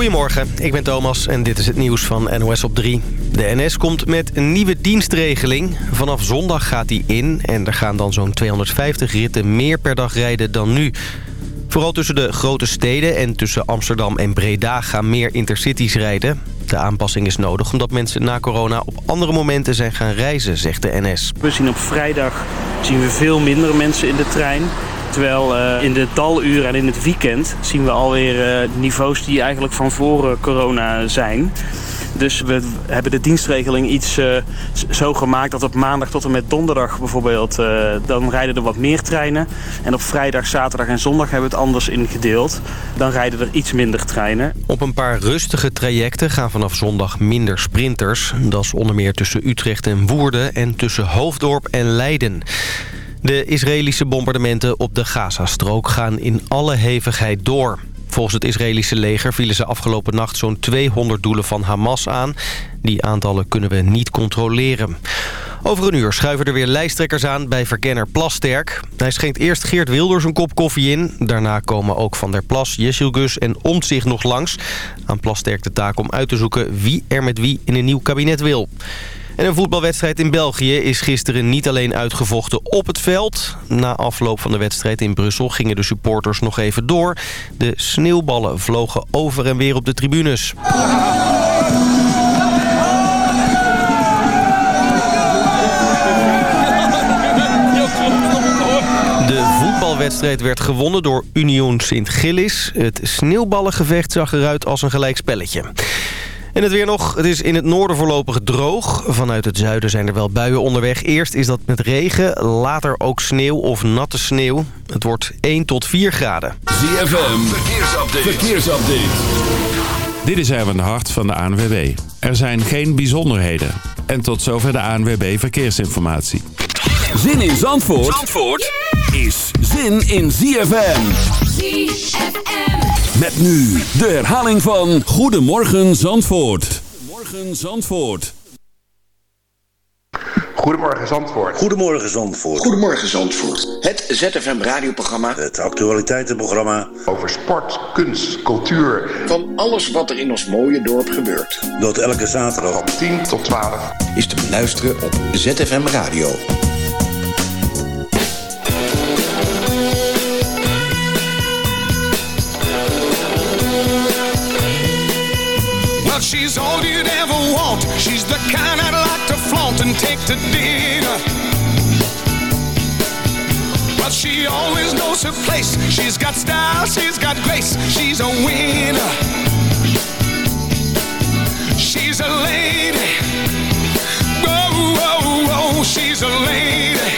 Goedemorgen, ik ben Thomas en dit is het nieuws van NOS op 3. De NS komt met een nieuwe dienstregeling. Vanaf zondag gaat die in en er gaan dan zo'n 250 ritten meer per dag rijden dan nu. Vooral tussen de grote steden en tussen Amsterdam en Breda gaan meer intercities rijden. De aanpassing is nodig omdat mensen na corona op andere momenten zijn gaan reizen, zegt de NS. We zien op vrijdag zien we veel minder mensen in de trein. Terwijl uh, in de daluren en in het weekend zien we alweer uh, niveaus die eigenlijk van voor corona zijn. Dus we hebben de dienstregeling iets zo gemaakt dat op maandag tot en met donderdag bijvoorbeeld... Dan rijden er wat meer treinen. En op vrijdag, zaterdag en zondag hebben we het anders ingedeeld. Dan rijden er iets minder treinen. Op een paar rustige trajecten gaan vanaf zondag minder sprinters. Dat is onder meer tussen Utrecht en Woerden en tussen Hoofddorp en Leiden. De Israëlische bombardementen op de Gazastrook gaan in alle hevigheid door. Volgens het Israëlische leger vielen ze afgelopen nacht zo'n 200 doelen van Hamas aan. Die aantallen kunnen we niet controleren. Over een uur schuiven er weer lijsttrekkers aan bij verkenner Plasterk. Hij schenkt eerst Geert Wilders een kop koffie in. Daarna komen ook Van der Plas, Gus en Omtzigt nog langs. Aan Plasterk de taak om uit te zoeken wie er met wie in een nieuw kabinet wil. En een voetbalwedstrijd in België is gisteren niet alleen uitgevochten op het veld. Na afloop van de wedstrijd in Brussel gingen de supporters nog even door. De sneeuwballen vlogen over en weer op de tribunes. De voetbalwedstrijd werd gewonnen door Union Sint-Gillis. Het sneeuwballengevecht zag eruit als een gelijkspelletje. En het weer nog. Het is in het noorden voorlopig droog. Vanuit het zuiden zijn er wel buien onderweg. Eerst is dat met regen, later ook sneeuw of natte sneeuw. Het wordt 1 tot 4 graden. ZFM, verkeersupdate. verkeersupdate. Dit is Erwin de Hart van de ANWB. Er zijn geen bijzonderheden. En tot zover de ANWB Verkeersinformatie. Zin in Zandvoort, Zandvoort is zin in ZFM. ZFM. Met nu de herhaling van Goedemorgen Zandvoort. Goedemorgen Zandvoort. Goedemorgen Zandvoort. Goedemorgen Zandvoort. Goedemorgen Zandvoort. Het ZFM radioprogramma. Het actualiteitenprogramma. Over sport, kunst, cultuur. Van alles wat er in ons mooie dorp gebeurt. Dat elke zaterdag van 10 tot 12 is te beluisteren op ZFM Radio. She's all you'd ever want. She's the kind I'd like to flaunt and take to dinner. But she always knows her place. She's got style, she's got grace. She's a winner. She's a lady. She's a lady.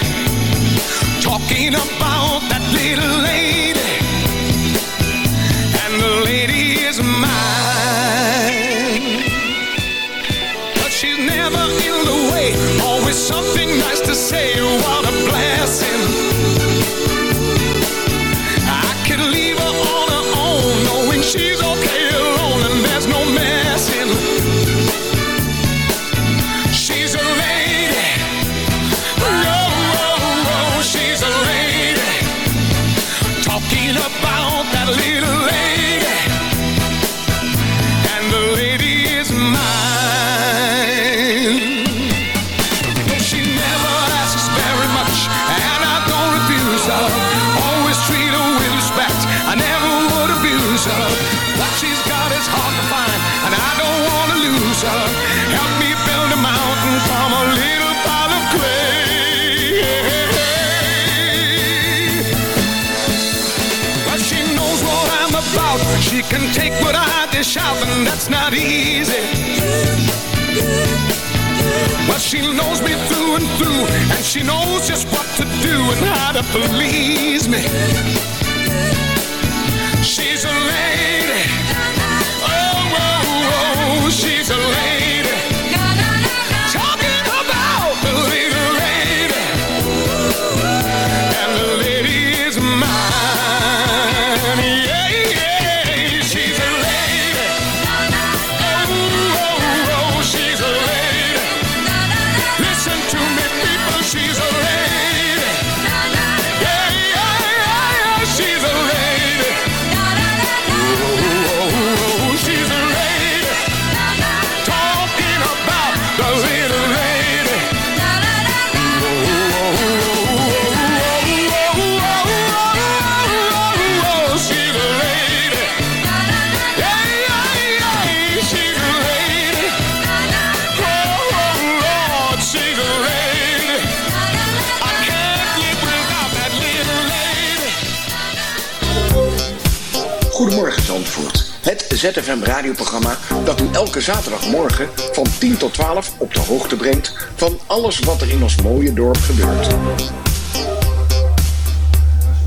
Talking about that little lady. And the lady is mine. Take what I dish out, and that's not easy. Well, she knows me through and through, and she knows just what to do and how to please me. ZFM radioprogramma dat u elke zaterdagmorgen van 10 tot 12 op de hoogte brengt van alles wat er in ons mooie dorp gebeurt.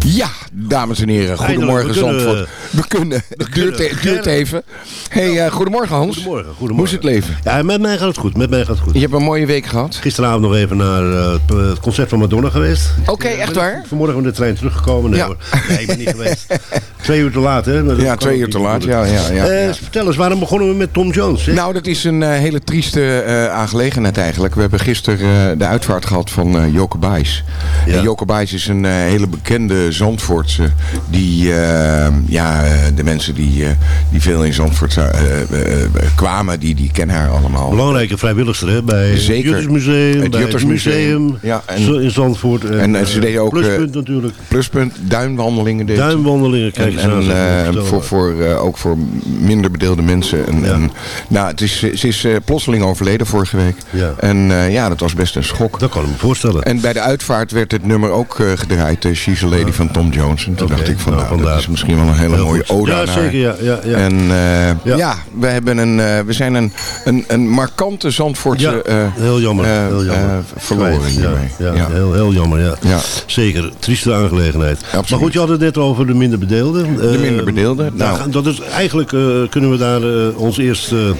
Ja, dames en heren, goedemorgen we kunnen- Zandvoort. We kunnen, het duurt, duurt even. hey, eh, goedemorgen Hans. Goedemorgen, goedemorgen. Hoe is het leven? Ja, met mij gaat het goed. Met mij gaat het goed. Je hebt een mooie week gehad. Gisteravond nog even naar eh, het, het concert van Madonna geweest. Oké, echt waar? Vanmorgen met de trein teruggekomen. Nee, Ja. hoor. nee ik ben niet geweest. Twee uur te laat, hè? Dat Ja, twee uur te laat. Ja, ja, ja, Eh, ja. Vertel eens, waarom begonnen we met Tom Jones? hè? Nou, dat is een eh, hele trieste eh, aangelegenheid eigenlijk. We hebben gisteren eh, de uitvaart gehad van eh Joke Buijs. Ja. En Joke Buijs is een eh, hele bekende Zandvoortse. Die, eh, ja, de mensen die, eh, die veel in Zandvoort eh, kwamen, die, die kennen haar allemaal. Belangrijke vrijwilligster, hè? Bij Zeker. het Juttersmuseum, Het bij Juttersmuseum. museum Ja, en- in Zandvoort. En, eh, ze deden ook, Pluspunt natuurlijk. Pluspunt, duinwandelingen deed. Duinwandelingen, kijk En, en, voor, voor, ook voor minder bedeelde mensen. En, Ja. en, nou, het is, ze is plotseling overleden vorige week. Ja. En ja, dat was best een schok. Dat kan ik me voorstellen. En bij de uitvaart werd het nummer ook gedraaid. She's a Lady van Tom Jones. En toen dacht ik van, nou, nou, dat is misschien wel een hele Heel mooie goed. ode Ja, zeker, ja, ja, ja. En eh, Ja. ja. we, hebben een, eh, we zijn een, een, een markante Zandvoortse Ja, eh, heel jammer. heel jammer. eh, verloren hiermee. Ja, ja, Ja. Heel, heel jammer, ja. Ja. Zeker, trieste aangelegenheid. Absoluut. Maar goed, je had het net over de minder bedeelden. De minder bedeelden, Nou, nou. dat is, eigenlijk eh, kunnen we daar eh, onze, eerste,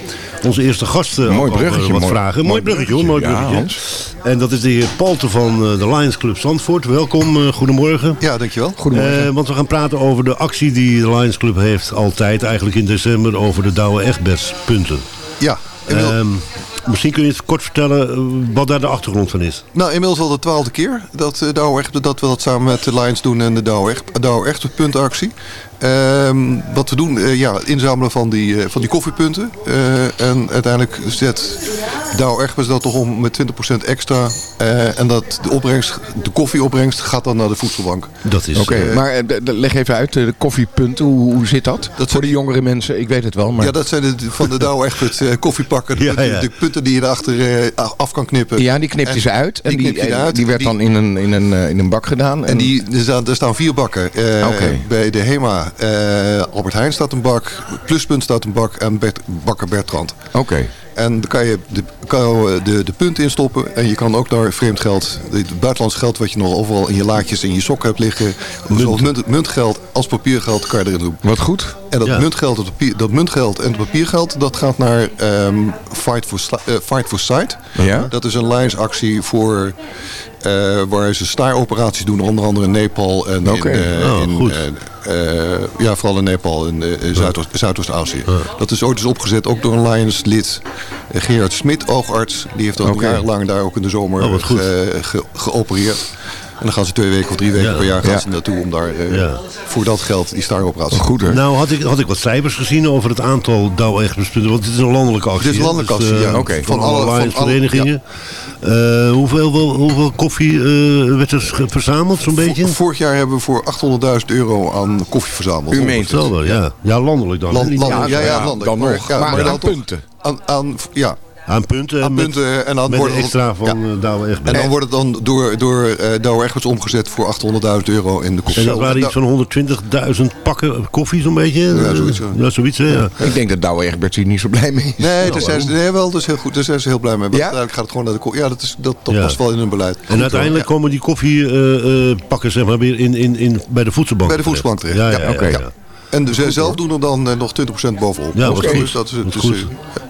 onze eerste gast eh, Mooi over bruggetje, wat mooi- vragen. mooi Mooi bruggetje hoor, mooi bruggetje. En dat is de heer Palte van eh, de Lions Club Zandvoort. Welkom, eh, goedemorgen. Ja, dankjewel. Goedemorgen. Eh, want we gaan praten over de actie die de Lions Club heeft altijd, eigenlijk in december, over de Douwe Egbertspunten. Ja, Ehm misschien kun je het kort vertellen eh, wat daar de achtergrond van is. nou, inmiddels al de twaalfde keer dat, uh, dat we dat samen met de Lions doen en de Douwe Echt, Douwe Echt puntactie. Ehm, wat we doen, eh, ja, inzamelen van die, van die koffiepunten. En uiteindelijk zet Douwe Egberts dat toch om met 20% extra. Eh, en dat de, opbrengst, de koffieopbrengst gaat dan naar de voedselbank. Dat is... Oké, eh, maar eh, leg even uit, de koffiepunten, hoe, hoe zit dat? Dat Voor de jongere mensen, ik weet het wel, maar... Ja, dat zijn de, van de Douwe Egberts eh, koffiepakken. De, Ja, punten, ja. de punten die je erachter eh, af kan knippen. Ja, die knipte ze uit. En die die, eruit. die werd Die- dan in een, in een, eh, in een bak gedaan. En die, er, staan, er staan vier bakken. Eh, Oké. Bij de HEMA, eh, Albert Heijn staat een bak, Pluspunt staat een bak en Bert, Bakker Bertrand. Oké, En dan kan je de, kan je de, de punten instoppen en je kan ook daar vreemd geld, het buitenlands geld wat je nog overal in je laadjes en je sok hebt liggen, zowel munt, muntgeld als papiergeld kan je erin doen. wat goed. En dat, Ja. muntgeld, dat, papier, dat muntgeld en het papiergeld, dat gaat naar ehm, Fight, for, eh, Fight for Sight. Ja? Dat is een lijnsactie voor eh, waar ze staaroperaties doen, onder andere in Nepal en in, eh, Oh, in goed. eh, eh, ja, vooral in Nepal en eh, Zuidoost- Zuidoost-Azië. Dat is ooit eens opgezet, ook door een Lions-lid, eh, Gerard Smit, oogarts. Die heeft ook Oké. jarenlang daar ook in de zomer Oh, ge- ge- geopereerd. En dan gaan ze twee weken of drie weken Ja. per jaar gaan ze naartoe om daar eh, voor dat geld die doen. Goed hè? Nou had ik, had ik wat cijfers gezien over het aantal Douwe Egbertspunten. Want dit is een landelijke actie. Dit is landelijke Dus, actie, eh, ja. Oké. Van, Van alle, van verenigingen. Eh, hoeveel, wel- hoeveel koffie eh, werd er verzameld zo'n beetje? Vorig jaar hebben we voor 800.000 euro aan koffie verzameld. U meent het. Ja. Ja, landelijk dan. Land- Niet land- aan- ja, ja, landelijk. dan Maar- nog. maar aan dan punten. Aan, aan, ja, Aan punten. aan met, punten en dan met wordt het- extra van ja. eh, Douwe Egberts. En dan wordt het dan door, door uh, Douwe Egberts omgezet voor 800.000 euro in de koffie. En dat waren iets van 120.000 pakken koffie zo'n beetje? Ja, zoiets, ja. Ja, zoiets, hè, ja. Ik denk dat Douwe Egberts hier niet zo blij mee is. Nee, daar zijn ze, nee, wel, dat is heel goed. Daar zijn ze heel blij mee. Ja? Uiteindelijk gaat het gewoon naar de koffie. Ja, dat, is, dat, dat Ja. past wel in hun beleid. En uiteindelijk komen die koffiepakken zeg maar, weer in, in, in, bij de voedselbank Bij de voedselbank terecht. Ja, ja, Ja, ja, oké. ja. En dus, zelf doen er dan eh, nog 20% bovenop. Ja, wat Dus goed. dat is, dus, goed. eh,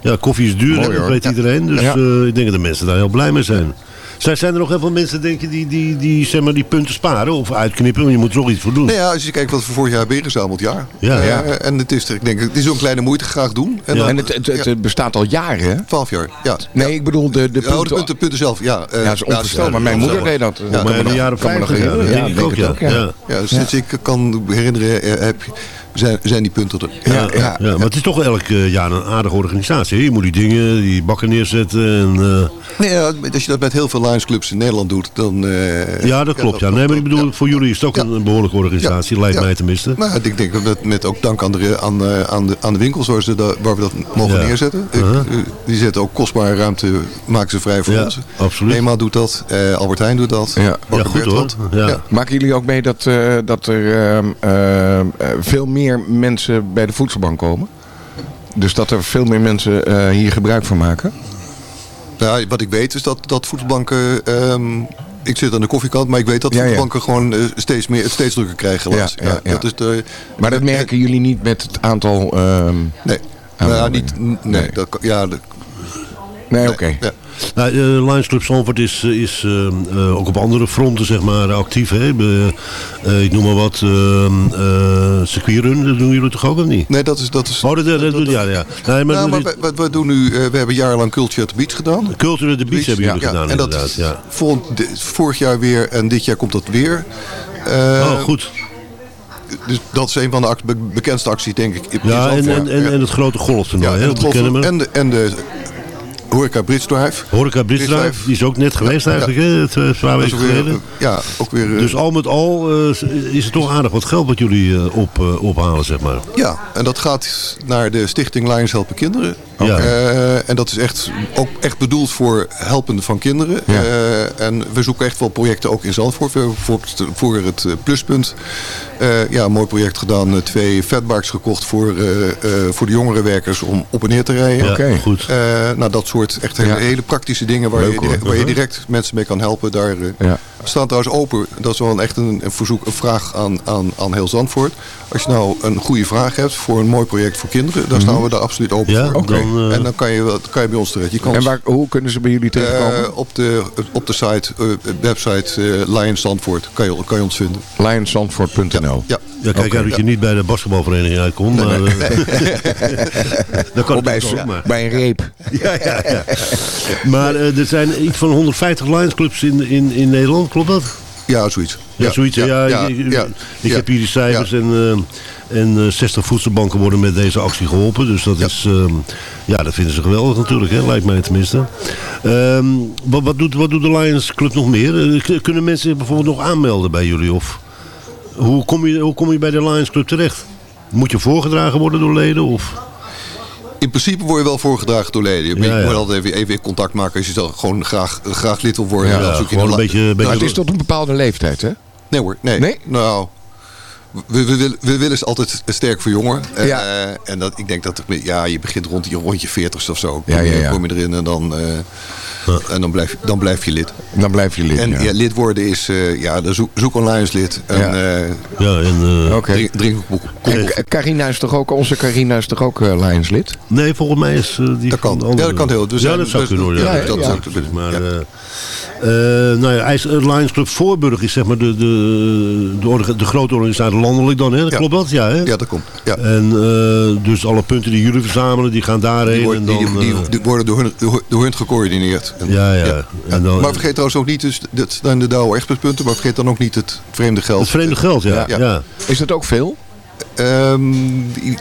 Ja, koffie is duur, Mooi, dat weet Ja. iedereen. Dus Ja. eh, ik denk dat de mensen daar heel blij mee zijn. Zijn, zijn er nog heel veel mensen, denk je, die, die, die, zeg maar, die punten sparen of uitknippen? Want je moet er toch iets voor doen. Nou ja, als je kijkt wat we vorig jaar hebben ingezameld, ja. Ja. Eh, Ja. En het is, ik denk, het is een kleine moeite graag doen. En, Ja. dan, En het, het, het ja, bestaat al jaren, hè? 12 jaar, ja. Nee, ik bedoel de, de Ja, oh, de punten. punten, punten zelf, ja. Eh, Ja, dat is onvoorstelbaar. Mijn moeder deed dat. Ja, maar in de jaren kan me nog 50, ja, ik ook, ja. ook, ja. sinds ik kan herinneren eh, heb, zijn, zijn die punten er. Ja, Ja, ja, ja. maar het is toch elk eh, jaar een aardige organisatie. Je moet die dingen, die bakken neerzetten. En, eh, Nee, ja, als je dat met heel veel Lions clubs in Nederland doet, dan... eh, ja, dat klopt. Ja. Nee, maar ik bedoel, ja. voor jullie is het ook Ja. een behoorlijke organisatie. Ja. Lijkt Ja. mij tenminste. Nou, ik denk dat met ook dank aan de, aan, aan de, aan de winkels waar, ze dat, waar we dat mogen Ja. neerzetten. Ik, Uh-huh. die zetten ook kostbare ruimte, maken ze vrij voor Ja, ons. absoluut. Ema doet dat, eh, Albert Heijn doet dat. Ja. Goed hoor. Bertrand. Ja. Ja. Maken jullie ook mee dat, eh, dat er ehm, ehm, eh, veel meer meer mensen bij de voedselbank komen? Dus dat er veel meer mensen eh, hier gebruik van maken? Ja, wat ik weet is dat, dat voedselbanken... ehm, ik zit aan de koffiekant, maar ik weet dat Ja, ja. voedselbanken gewoon eh, steeds, meer, steeds drukker krijgen. Ja, ja, ja. Dat is de, Maar dat merken jullie niet met het aantal... ehm, Nee, nou, ja, niet, nee, Dat, ja, Nee, oké. ja. Nou, eh, Lions Club Zandvoort is, eh, is eh, ook op andere fronten zeg maar, actief. Hè? Ik noem maar wat, circuitrun, dat doen jullie toch ook of niet? nee, dat is... Dat is Oh, dat, dat, dat doet- ja, ja. Nee, maar, nou, maar we, doen nu, we hebben jarenlang Culture at the Beach gedaan. Culture at the Beach hebben jullie ja, gedaan en dat inderdaad. Ja. volgend- de- vorig jaar weer en dit jaar komt dat weer. Oh, goed. Dus dat is een van de bekendste acties, denk ik. Ja, en, en, en, Ja. en het grote golftoernooi, Ja, en, dat het golf- kennen we. en de, en de Horeca Bridge Drive. Horeca Bridge Drive, Drive. die is ook net geweest Ja, eigenlijk, hè? Eh, twee weken weer, geleden. eh, ja, ook weer... eh, Dus al met al eh, is het toch aardig wat geld wat jullie eh, op, eh, ophalen, zeg maar. Ja, en dat gaat naar de stichting Lions Helpen Kinderen. Ja. Eh, en dat is echt, ook echt bedoeld voor helpen van kinderen. Ja. Eh, en we zoeken echt wel projecten ook in Zandvoort. We hebben bijvoorbeeld voor het eh, pluspunt eh, ja, een mooi project gedaan. Twee fatbikes gekocht voor, eh, eh, voor de jongere werkers om op en neer te rijden. Ja, Oké. goed. Eh, nou, dat soort echt hele, Ja. hele praktische dingen waar, Leuk, je, direct, waar je direct mensen mee kan helpen. Daar Ja. Staan trouwens open. Dat is wel echt een, een verzoek, een vraag aan, aan, aan heel Zandvoort. Als je nou een goede vraag hebt voor een mooi project voor kinderen, dan staan we daar absoluut open Ja, voor. dan, eh, En dan kan je, wel- kan je bij ons terecht. Je kan En waar, hoe kunnen ze bij jullie terechtkomen? eh, op, de, op de site, eh, website eh Lions Zandvoort kan je, kan je ons vinden. Lionsandvoort.nl Ja. Ja, kijk uit dat je niet bij de basketbalvereniging uitkomt. Maar, dat kan bij, ook, maar. bij een reep. Ja, ja, ja. Maar er zijn iets van 150 Lions clubs in, in, in Nederland, klopt dat? Ja, zoiets. Ja, zoiets. Ja, ja, ik, ja, heb hier die cijfers en, eh, en eh, 60 voedselbanken worden met deze actie geholpen. Dus dat is, ehm, ja, dat vinden ze geweldig natuurlijk, hè? lijkt mij tenminste. Ehm, wat, wat, doet, wat doet de Lions Club nog meer? Eh, kunnen mensen zich bijvoorbeeld nog aanmelden bij jullie? Of hoe kom je, hoe kom je bij de Lions Club terecht? Moet je voorgedragen worden door leden? Of? In principe word je wel voorgedragen door leden. Je Ja, ja. moet altijd even, even in contact maken als je dan gewoon graag, graag lid wil worden. Ja, Dan zoek je gewoon la- een beetje- Nou, het is tot een bepaalde leeftijd, hè? Nee hoor, nee. Nee? Nou, we, we, willen, we willen ze altijd sterk voor jongen. Eh, Ja. eh, en dat, ik denk dat het, ja, je begint rond je, rond je 40 of zo. Kom, Ja, ja, je- ja. kom je erin en dan, eh, en dan, blijf, je- dan blijf je lid. Dan blijf je lid. En ja. ja. lid worden is, eh, ja, dan zoek, zoek een Lions-lid. En Ja. eh, Ja, en, eh, Oké. drink, drink En Carina is toch ook, onze Carina is toch ook eh, Lions-lid? Nee, volgens mij is die Dat kan. andere- Ja, dat kan heel. Dus ja, zijn- dat zou dus- kunnen ja, Ja, dat ja, zou kunnen. Maar, Ja. eh, eh, nou ja, Lions Club Voorburg is zeg maar de, de, de, orga- de grote organisatie landelijk dan, hè? Ja. Klopt dat? Ja, hè? Ja, dat komt. Ja. En eh, dus alle punten die jullie verzamelen, die gaan daarheen. Die, wordt- en dan, die, eh, die worden door hun, door, door hun gecoördineerd. En- ja, ja. En dan, Maar vergeet trouwens ook niet, dus, dat zijn de Douwe expertpunten, maar vergeet dan ook niet het vreemde geld. het vreemde geld, ja. ja. Ja. Is dat ook veel? Ehm, die-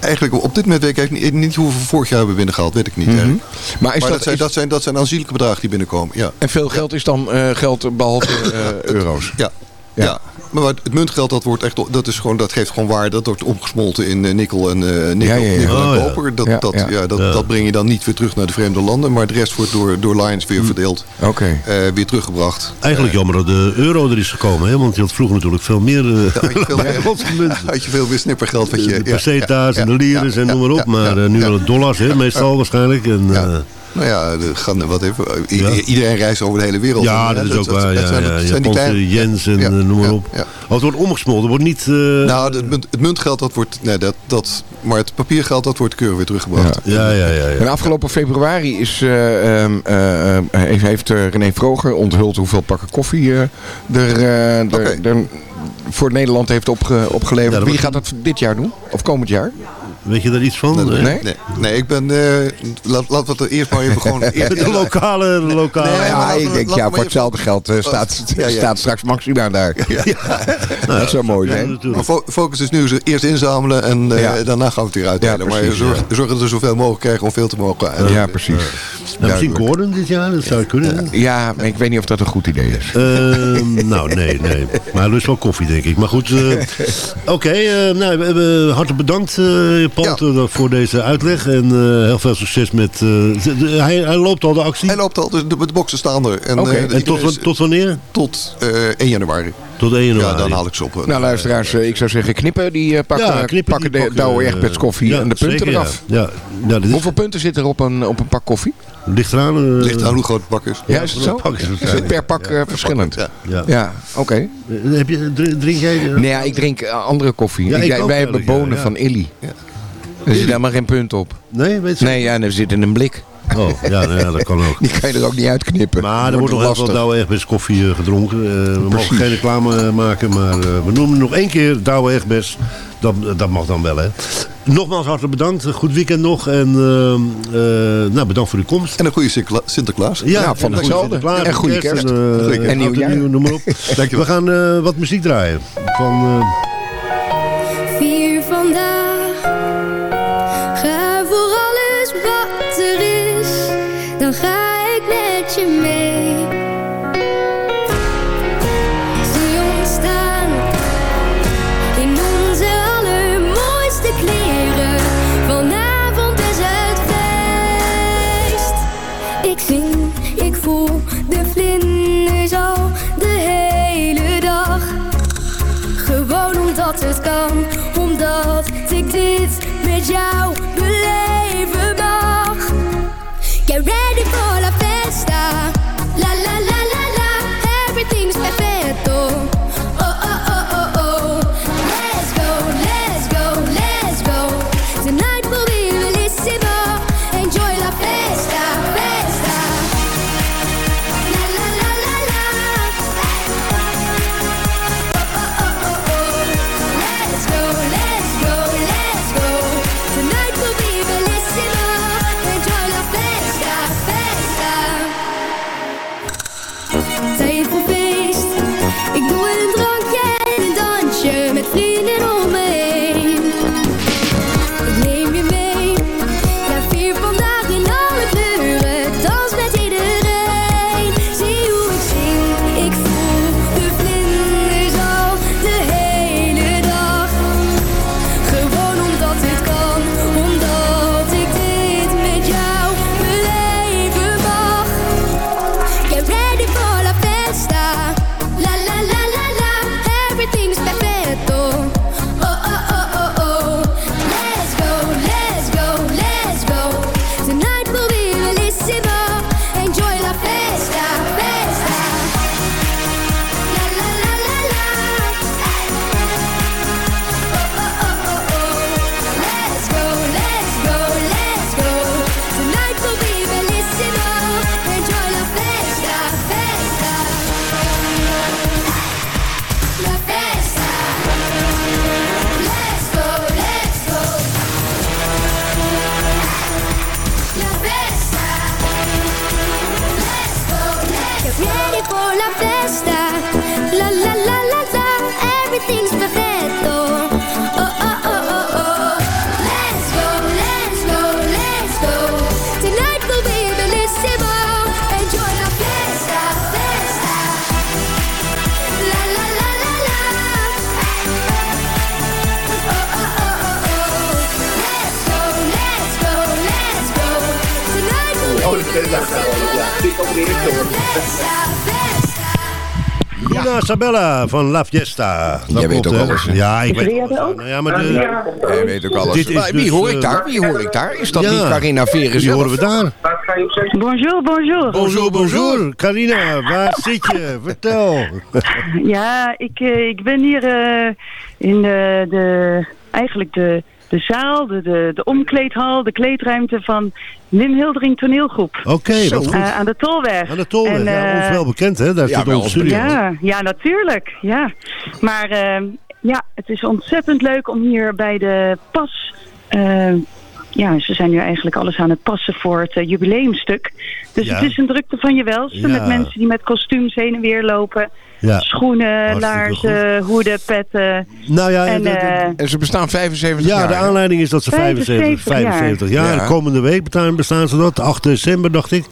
eigenlijk op dit moment weet ik niet, niet hoeveel we vorig jaar hebben binnengehaald, weet ik niet. eigenlijk. Maar is maar dat, dat, zijn, is- dat, zijn, dat zijn aanzienlijke bedragen die binnenkomen. Ja, En veel geld is dan eh, geld behalve eh, euro's? ja, Ja. ja. Maar wat- het muntgeld dat wordt echt, dat is gewoon, dat geeft gewoon waarde. Dat wordt omgesmolten in eh, nikkel en eh nikkel, Ja, ja, ja. nikkel en Oh, koper. Dat, dat, ja. dat, dat breng je dan niet weer terug naar de vreemde landen, maar de rest wordt door, door Lions weer verdeeld, Oké. eh, weer teruggebracht. Eigenlijk jammer dat de euro er is gekomen, hè? want je had vroeger natuurlijk veel meer eh, had je veel meer- Nederlandse munten. Had je veel meer snippergeld wat je... De ja, peseta's ja, en de lires ja, en noem maar op. ja, maar nu ja. wel dollars, hè, meestal waarschijnlijk. En, Ja. eh, Nou ja, de, gaan, wat even, i- Ja. iedereen reist over de hele wereld. Ja, En, dat is ook waar. dat Ja, zijn- ja, kleine- yens en ja, eh, noem maar ja, op. ja. Oh, het wordt omgesmolten, wordt niet... eh, Nou, het, munt, het muntgeld, dat wordt, nee, dat, dat, maar het papiergeld, dat wordt keurig weer teruggebracht. ja, ja, ja. ja. En afgelopen februari is, eh, ehm, eh, eh, heeft, eh, René Vroger onthuld hoeveel pakken koffie eh, er, eh, er, er voor Nederland heeft opge, opgeleverd. Wie gaat dat dit jaar doen? Of komend jaar? Weet je daar iets van? Nee, Nee? nee, nee, ik ben, eh laat, laten we het er eerst maar even gewoon... De lokale, lokale. Nee, ja, maar ik denk, ja, voor even- hetzelfde geld eh, staat, Ja, ja. staat straks Maxima daar. dat zou mooi zijn. Maar focus is nu eerst inzamelen en eh, daarna gaan we het weer uitdelen. Ja, maar zorg, dat we zoveel mogelijk krijgen om veel te mogen. En, Ja, precies. Nou, misschien. Gordon dit jaar, dat zou kunnen. Ja, maar ik weet niet of dat een goed idee is. Ehm, nou, nee, nee. Maar er is wel koffie, denk ik. Maar goed, oké. eh, nou, we hebben hartelijk bedankt, eh Ja. eh, voor deze uitleg. En eh, heel veel succes met... eh, de- de- hij, hij loopt al de actie. Hij loopt al, de, de, de boxen staan er. En, Oké, en tot, is- tot wanneer? tot eh, 1 januari. Tot 1 januari. Ja, dan haal ik ze op. Nou luisteraars, ik zou zeggen knippen. Die pakken, Ja, knippen, pakken die de Douwe Egberts koffie ja, en de punten zeker, eraf. Ja, ja. ja dit is, Hoeveel punten zitten er op een, op een pak koffie? ligt eraan. Ligt aan hoe groot het pak is. Ja, is het zo? pak is het Is het per pak verschillend? Ja. Ja. Ja, oké. Heb je, drink, jij... Nee, ja, ik drink andere koffie. Ja, Ik- ik wij ook wij hebben bonen ja. van Illy. Er zit helemaal geen punt op. Nee, weet je? Nee, ja, en er zit in een blik. Oh, ja, nou ja, dat kan ook. Die kan je er ook niet uitknippen. Maar er wordt nog heel veel Douwe Egberts koffie eh, gedronken. Eh, we mogen geen reclame eh, maken, maar eh, we noemen nog één keer Douwe Egberts. Dat, dat mag dan wel, hè. Nogmaals hartelijk bedankt. Goed weekend nog. En nou, bedankt voor uw komst. En een goede Sinterkla- Sinterklaas. Ja, en van hetzelfde. goede Sinterklaas, En goede kerst. En, nieuwjaar. noem maar op. Dankjewel. We gaan eh, wat muziek draaien. Van... Sabella van La Fiesta. Dat Jij weet ook hè? alles, hè? Ja, ik weet alles. ook? Nou ja, maar de, Jij weet ook alles. Dit is Maar wie dus, hoor ik eh, daar? Wie hoor ik daar? Is dat Ja. niet Carina Veren die zelf? horen we daar. Bonjour, bonjour. Bonjour, bonjour. Carina, waar zit je? Vertel. Ja, ik, eh, ik ben hier eh, in de, de, eigenlijk de, de zaal, de, de, de omkleedhal, de kleedruimte van Wim Hildering toneelgroep. Oké, wat goed. Eh, aan de Tolweg. Aan de Tolweg, En, ja, eh, ons wel bekend, hè? Daar ja, zit wel studio. Ja, ja, natuurlijk. Ja. Maar eh, ja, het is ontzettend leuk om hier bij de pas... ja, ze zijn nu eigenlijk alles aan het passen voor het eh, jubileumstuk. Dus Ja. het is een drukte van je welste Ja. met mensen die met kostuums heen en weer lopen. Ja. Schoenen, Hartstikke laarzen, hoeden, petten. Nou ja, En, de- de- eh, En ze bestaan 75 ja, jaar. de hè? aanleiding is dat ze 75, 75 jaar. 75 jaar. Ja. Komende week bestaan, bestaan ze dat, 8 december dacht ik.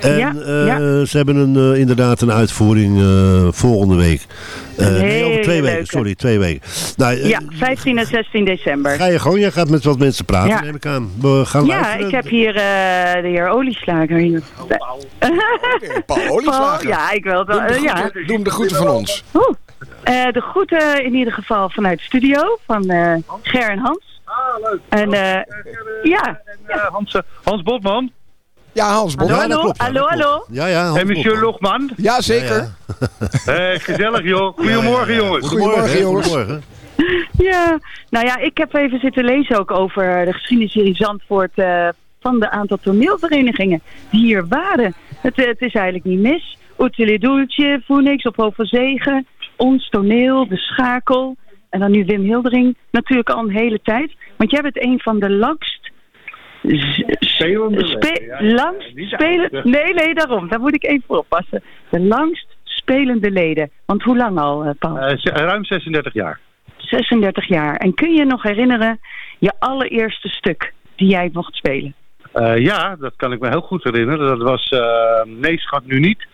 En Ja, eh, ja. ze hebben een, eh, inderdaad een uitvoering eh, volgende week. Eh, nee, over twee weken, leuke. sorry, twee weken. Nou, ja, 15 en 16 december. Ga je gewoon, jij gaat met wat mensen praten, Ja. neem ik aan. We gaan Ja, luisteren. ik heb hier eh, de heer Olieslager hier. Paul Olieslager. Paul, ja, ik wil het wel. Doe hem de ja. doe hem de groeten van ons. Oeh. Eh, de groeten in ieder geval vanuit de studio van eh, Ger en Hans. Ah, leuk. En eh, ja. Hans, Hans Botman. Ja, Hans Hallo, hallo. Ja, ja. Hans En monsieur. Logman. Ja, zeker. Eh, gezellig joh. Goedemorgen jongens. Goedemorgen, jongens. Goedemorgen. Ja, nou ja, ik heb even zitten lezen ook over de geschiedenisserie Zandvoort eh, van de aantal toneelverenigingen die hier waren. Het, eh, het is eigenlijk niet mis. Utile Doeltje, Phoenix op Hovenzegen, Ons Toneel, De Schakel en dan nu Wim Hildering. Natuurlijk al een hele tijd. Want jij bent een van de langst... Spelende spe- ja. langst spelen... Nee, nee, daarom. Daar moet ik even voor oppassen. De langst spelende leden. Want hoe lang al, eh, Paul? Eh, ruim 36 jaar. 36 jaar. En kun je nog herinneren je allereerste stuk die jij mocht spelen? Eh, ja, dat kan ik me heel goed herinneren. Dat was eh Nee, schat nu niet.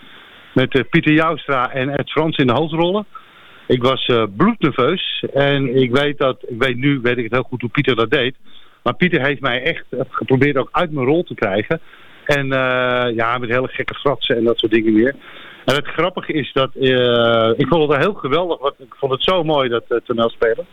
Met Pieter Joustra en Ed Frans in de hoofdrollen. Ik was bloednerveus. En ik weet dat, ik weet nu weet ik het heel goed hoe Pieter dat deed. Maar Pieter heeft mij echt eh, geprobeerd ook uit mijn rol te krijgen. En eh, ja, met hele gekke fratsen en dat soort dingen meer. En het grappige is dat, eh, ik vond het heel geweldig. Want ik vond het zo mooi, dat toneelspelen.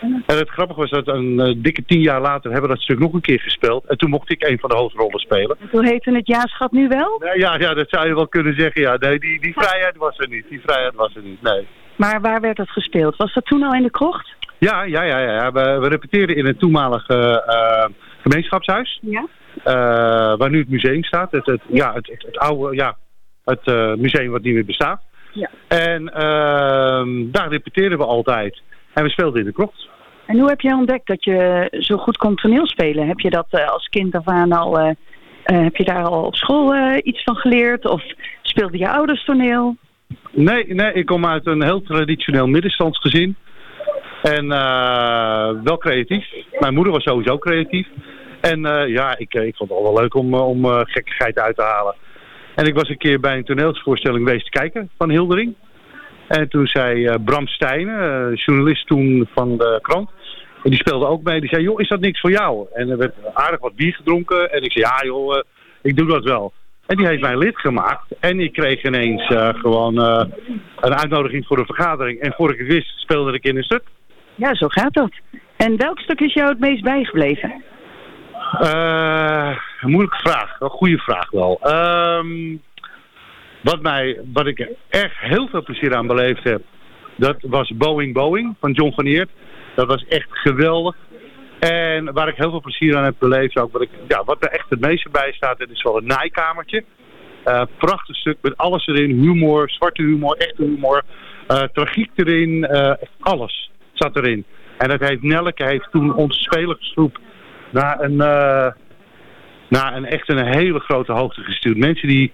En het grappige was dat een dikke tien jaar later hebben we dat stuk nog een keer gespeeld. En toen mocht ik een van de hoofdrollen spelen. Hoe heette het jaarschap nu wel? Nou, ja, ja, dat zou je wel kunnen zeggen. Ja. Nee, die, die vrijheid was er niet. Die vrijheid was er niet, nee. Maar waar werd dat gespeeld? Was dat toen al in de krocht? Ja, ja, ja. ja. We, we repeteerden in het toenmalige eh, gemeenschapshuis. Ja. eh, waar nu het museum staat. Het, het, ja, het, het, het oude, ja, het eh, museum wat niet meer bestaat. Ja. En ehm, daar repeteerden we altijd. En we speelden in de krocht. En hoe heb jij ontdekt dat je zo goed kon toneelspelen? Heb je dat eh, als kind af aan al... eh, eh, heb je daar al op school eh, iets van geleerd? Of speelden je ouders toneel? Nee, nee, ik kom uit een heel traditioneel middenstandsgezin. En eh, wel creatief. Mijn moeder was sowieso creatief. En eh, ja, ik, eh, ik vond het al wel leuk om, om gekkigheid uit te halen. En ik was een keer bij een toneelsvoorstelling geweest te kijken van Hildering. En toen zei Bram Stijnen, journalist toen van de krant. En die speelde ook mee. Die zei, joh, is dat niks voor jou? En er werd aardig wat bier gedronken. En ik zei, ja joh, ik doe dat wel. En die heeft mij lid gemaakt. En ik kreeg ineens gewoon een uitnodiging voor een vergadering. En voor ik het wist, speelde ik in een stuk. Ja, zo gaat dat. En welk stuk is jou het meest bijgebleven? Eh, een moeilijke vraag. Een goede vraag wel. Ehm, wat, mij, wat ik echt heel veel plezier aan beleefd heb, dat was Boeing Boeing van John van. Dat was echt geweldig. En waar ik heel veel plezier aan heb beleefd, ook wat, ik, ja, wat er echt het meeste bij staat, dat is wel een naaikamertje. Eh, prachtig stuk met alles erin. Humor, zwarte humor, echte humor. eh, tragiek erin. alles zat erin. En dat heeft Nelleke heeft toen onze spelersgroep naar een, eh, naar een echt een hele grote hoogte gestuurd. Mensen die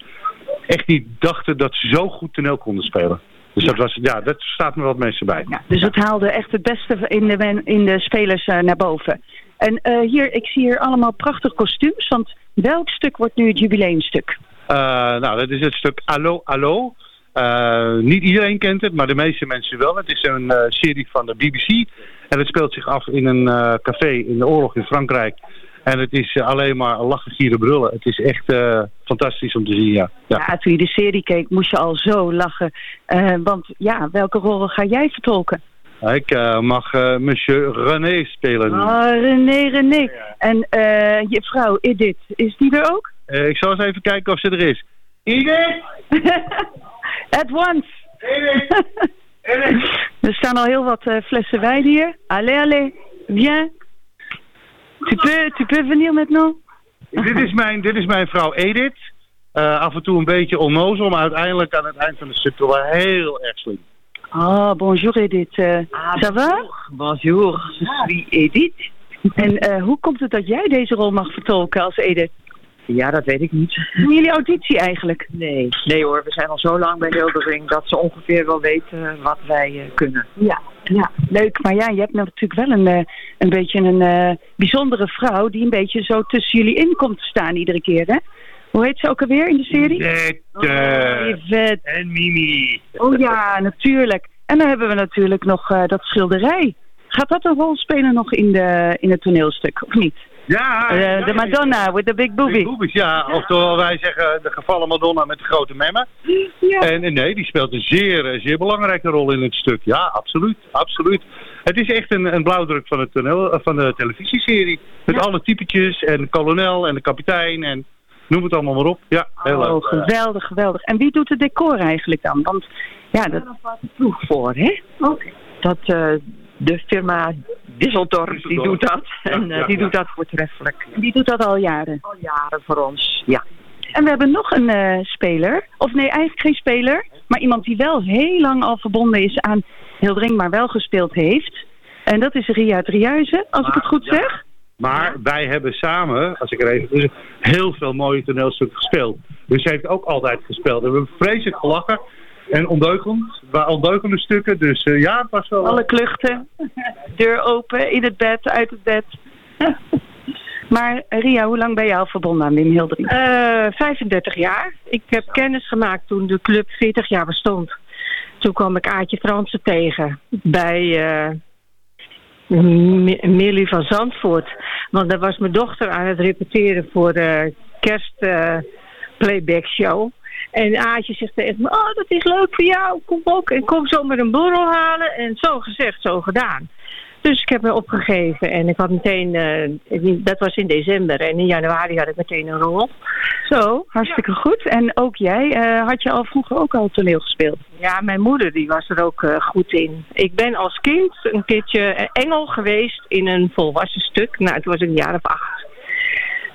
echt niet dachten dat ze zo goed toneel konden spelen. Dus dat, was, ja, dat staat me het meeste bij. Dus het haalde echt het beste in de, men- in de spelers eh, naar boven. En eh, hier, ik zie hier allemaal prachtige kostuums. Want welk stuk wordt nu het jubileumstuk? Nou, dat is het stuk Allo Allo. Eh, niet iedereen kent het, maar de meeste mensen wel. Het is een eh, serie van de BBC. En het speelt zich af in een eh, café in de oorlog in Frankrijk. En het is alleen maar lachen, gieren, brullen. Het is echt fantastisch om te zien, ja. ja. Ja, toen je de serie keek moest je al zo lachen. Want ja, welke rol ga jij vertolken? Ik mag eh, monsieur René spelen. Ah, René, René. En je vrouw Edith, is die er ook? Ik zal eens even kijken of ze er is. Edith! At once. er staan al heel wat eh, flessen wijn hier. Allez, allez, viens. Tu peux, tu peux venir maintenant? dit, is mijn, dit is mijn vrouw Edith. Eh, af en toe een beetje onnozel, maar uiteindelijk aan het eind van het stuk wel heel erg slim. Ah, bonjour Edith. Uh, ça va? Bonjour, je suis Edith. En eh, hoe komt het dat jij deze rol mag vertolken als Edith? Ja, dat weet ik niet. Doen jullie auditie eigenlijk? Nee, nee hoor, we zijn al zo lang bij Hildering dat ze ongeveer wel weten wat wij eh, kunnen. Ja, ja, leuk. Maar ja, je hebt natuurlijk wel een, eh, een beetje een eh, bijzondere vrouw die een beetje zo tussen jullie in komt te staan iedere keer, hè? Hoe heet ze ook alweer in de serie? Yvette. Oh, Yvette. En Mimi. Oh ja, natuurlijk. En dan hebben we natuurlijk nog eh, dat schilderij. Gaat dat een rol spelen nog in, de, in het toneelstuk, of niet? Ja, Eh, ja, de ja, Madonna with the big boobie. Big boobies, ja. Oftewel wij zeggen de gevallen Madonna met de grote memmen. En, en nee, die speelt een zeer, eh, zeer belangrijke rol in het stuk. Ja, absoluut, absoluut. Het is echt een, een blauwdruk van, het toneel, eh, van de televisieserie. Met alle typetjes en de kolonel en de kapitein en noem het allemaal maar op. Ja, heel Oh, leuk. geweldig, geweldig. En wie doet het decor eigenlijk dan? Want ja, dat... Vroeg voor, hè? Dat eh, de firma Disseldorf, die doet dat. En eh, ja, die ja. doet dat voortreffelijk. Die doet dat al jaren. Al jaren voor ons, ja. En we hebben nog een eh, speler. Of nee, eigenlijk geen speler. Maar iemand die wel heel lang al verbonden is aan Hildering, maar wel gespeeld heeft. En dat is Ria Driehuizen, als ik het goed zeg. Maar wij hebben samen, als ik er even tussen, heel veel mooie toneelstukken gespeeld. Dus ze heeft ook altijd gespeeld. We hebben vreselijk gelachen. En ondeugend, bij ondeugende stukken. Dus eh, ja, het was wel... Alle kluchten. Deur open, in het bed, uit het bed. maar Ria, hoe lang ben je al verbonden aan Wim Hildering? Eh 35 jaar. Ik heb kennis gemaakt toen de club 40 jaar bestond. Toen kwam ik Aartje Fransen tegen bij eh Mi- Millie van Zandvoort. Want daar was mijn dochter aan het repeteren voor de kerst playback show. En Aartje zegt tegen me, oh dat is leuk voor jou, kom ook. En kom zo met een borrel halen. En zo gezegd, zo gedaan. Dus ik heb me opgegeven en ik had meteen, eh, dat was in december en in januari had ik meteen een rol. Zo, hartstikke goed. En ook jij, eh, had je al vroeger ook al toneel gespeeld? Ja, mijn moeder die was er ook eh, goed in. Ik ben als kind een keertje engel geweest in een volwassen stuk. Nou, toen was ik een jaar of acht.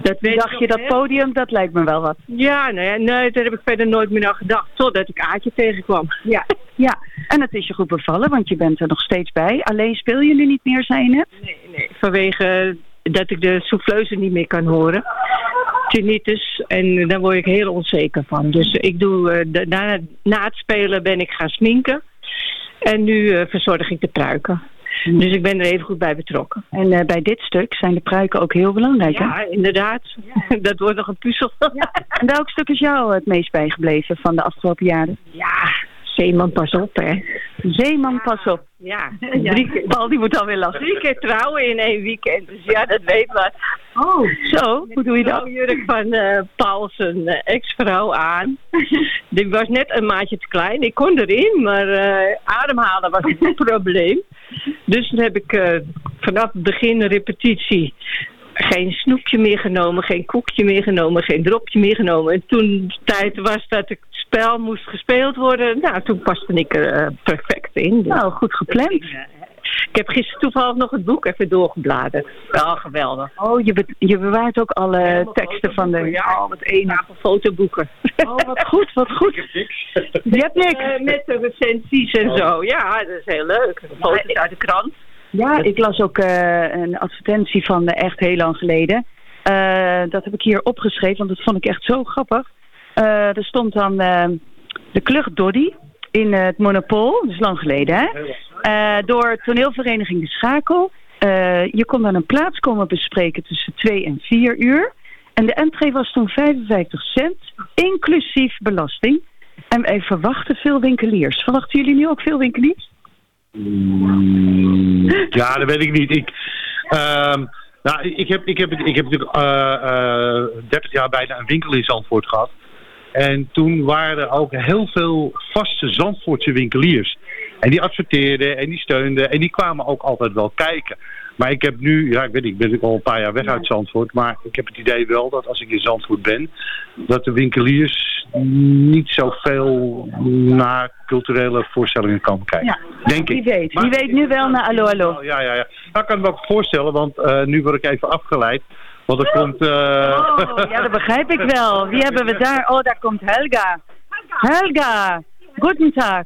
Dat weet Dacht je dat heel- podium, dat lijkt me wel wat. Ja, nee, nee, daar heb ik verder nooit meer aan gedacht. Totdat ik Aartje tegenkwam. Ja, ja. En het is je goed bevallen, want je bent er nog steeds bij. Alleen speel je nu niet meer, net? Nee, nee. Vanwege dat ik de souffleuse niet meer kan horen. Tinnitus. En daar word ik heel onzeker van. Dus ik doe, eh, na, na het spelen ben ik gaan sminken. En nu eh, verzorg ik de pruiken. Dus ik ben er even goed bij betrokken. En eh, bij dit stuk zijn de pruiken ook heel belangrijk, hè? Ja, inderdaad. Dat wordt nog een puzzel. En welk stuk is jou het meest bijgebleven van de afgelopen jaren? Ja, Zeeman, pas op, hè. Zeeman, pas op. Ja, Drie keer- Paul, die moet alweer lachen. Drie keer trouwen in één weekend. Dus ja, dat weet maar. Oh, zo. Hoe doe je dat? De jurk van eh Paul zijn eh, ex-vrouw aan. Die was net een maatje te klein. Ik kon erin, maar ademhalen was een probleem. Dus toen heb ik eh, vanaf het begin repetitie geen snoepje meer genomen, geen koekje meer genomen, geen dropje meer genomen. En toen de tijd was dat het spel moest gespeeld worden, nou, toen paste ik er eh, perfect in. Dus Nou, goed gepland. Ik heb gisteren toevallig nog het boek even doorgebladerd. Ja, geweldig. Oh, je, be- je bewaart ook alle teksten van de... Ja, wat één aantal fotoboeken. Oh, wat goed, wat goed. Je hebt niks. Eh, met de recensies en zo. Ja, dat is heel leuk. Foto's uit de krant. Ja, ik las ook eh, een advertentie van eh, echt heel lang geleden. Dat heb ik hier opgeschreven, want dat vond ik echt zo grappig. Er stond dan de klucht Doddy in het Monopol, dat is lang geleden hè. Eh, door toneelvereniging De Schakel. Eh, je kon dan een plaats komen bespreken tussen 2 en 4 uur. En de entree was toen 55 cent, inclusief belasting. En wij verwachten veel winkeliers. Verwachten jullie nu ook veel winkeliers? Mm, Ja, dat weet ik niet. Ik, ehm, nou, ik, heb, ik, heb, ik heb natuurlijk eh, eh, 30 jaar bijna een winkel in Zandvoort gehad. En toen waren er ook heel veel vaste Zandvoortse winkeliers. En die adverteerden en die steunden en die kwamen ook altijd wel kijken. Maar ik heb nu, ja ik weet niet, ik ben al een paar jaar weg uit Zandvoort. Maar ik heb het idee wel dat als ik in Zandvoort ben, dat de winkeliers niet zoveel naar culturele voorstellingen komen kijken. Ja, Denk Wie ik. weet, Maar- wie weet nu wel naar Allo Allo. Ja, ja, ja. Nou, ik kan me ook voorstellen, want eh, nu word ik even afgeleid. Want er komt... eh, Oh, ja, dat begrijp ik wel. Wie hebben we daar? Oh, daar komt Helga. Helga, goedendag.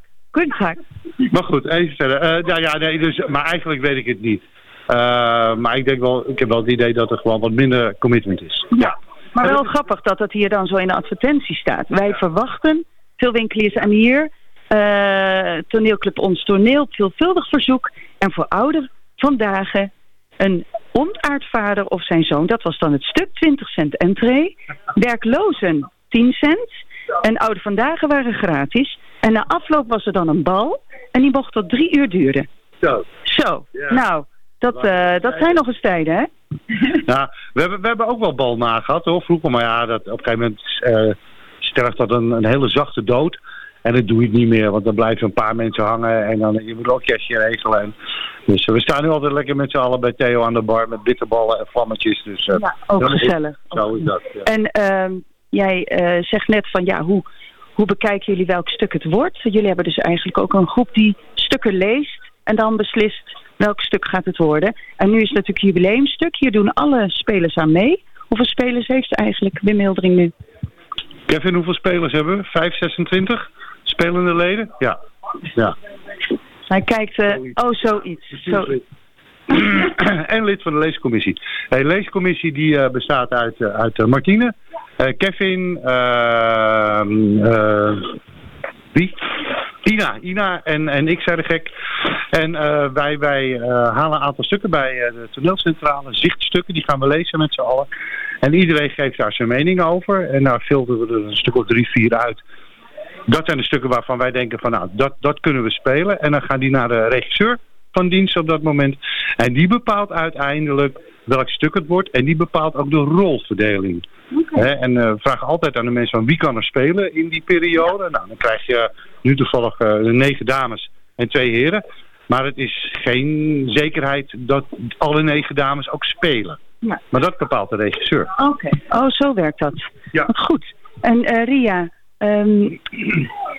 Maar goed, even verder. Eh, ja, ja, nee, dus, maar eigenlijk weet ik het niet. Eh, maar ik denk wel, ik heb wel het idee dat er gewoon wat minder commitment is. Ja, maar wel grappig dat het hier dan zo in de advertentie staat. Wij verwachten, veel winkeliers en hier, eh, toneelclub Ons Toneel, veelvuldig verzoek. En voor ouder vandaag een ontaardvader of zijn zoon, dat was dan het stuk, 20 cent entree. Werklozen 10 cent. En oude vandaag waren gratis. En na afloop was er dan een bal. En die mocht tot drie uur duren. Zo. Zo, Ja. nou, dat, eh, dat zijn nog eens tijden, hè? nou, we hebben, we hebben ook wel bal na gehad hoor, vroeger. Maar ja, dat, op een gegeven moment eh sterft dat een, een hele zachte dood. En dat doe je niet meer, want dan blijven een paar mensen hangen. En dan je moet ook kerstje regelen. En, dus eh, we staan nu altijd lekker met z'n allen bij Theo aan de bar met bitterballen en vlammetjes. Dus, eh, Ja, ook dat is- gezellig. Zo is dat. ja. En ehm, jij zegt net van ja, hoe, hoe bekijken jullie welk stuk het wordt? Jullie hebben dus eigenlijk ook een groep die stukken leest en dan beslist welk stuk gaat het worden. En nu is het natuurlijk jubileumstuk. Hier doen alle spelers aan mee. Hoeveel spelers heeft eigenlijk Wim Hildering nu? Kevin, hoeveel spelers hebben we? 5, 26 spelende leden? Ja. ja. Hij kijkt, eh, oh zoiets. Zo, en lid van de leescommissie. De leescommissie die eh, bestaat uit, eh, uit eh, Martine, Kevin, ehm, eh, wie? Ina, Ina en, en ik zei de gek. En wij, wij halen een aantal stukken bij de toneelcentrale, zichtstukken, die gaan we lezen met z'n allen. En iedereen geeft daar zijn mening over. En daar filteren we er een stuk of drie, vier uit. Dat zijn de stukken waarvan wij denken van nou, dat, dat kunnen we spelen. En dan gaan die naar de regisseur van dienst op dat moment. En die bepaalt uiteindelijk welk stuk het wordt. En die bepaalt ook de rolverdeling. En eh, vragen altijd aan de mensen van wie kan er spelen in die periode. Nou, dan krijg je nu toevallig eh, negen dames en twee heren. Maar het is geen zekerheid dat alle negen dames ook spelen. Ja. Maar dat bepaalt de regisseur. Oké, oh zo werkt dat. Ja. Wat goed. En eh, Ria, ehm,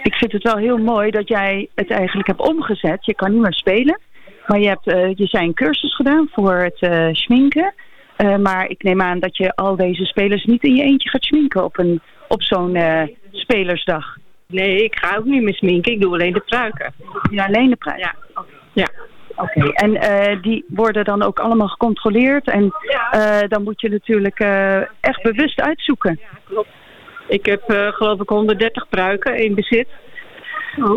ik vind het wel heel mooi dat jij het eigenlijk hebt omgezet. Je kan niet meer spelen, maar je hebt eh, je zijn cursus gedaan voor het eh, schminken. Eh, maar ik neem aan dat je al deze spelers niet in je eentje gaat schminken op, een, op zo'n spelersdag. Nee, ik ga ook niet meer sminken. Ik doe alleen de pruiken. Ja, alleen de prijs. Ja. Ja. Oké, en eh, die worden dan ook allemaal gecontroleerd. En dan moet je natuurlijk echt bewust uitzoeken. klopt. Ik heb geloof ik 130 pruiken in bezit.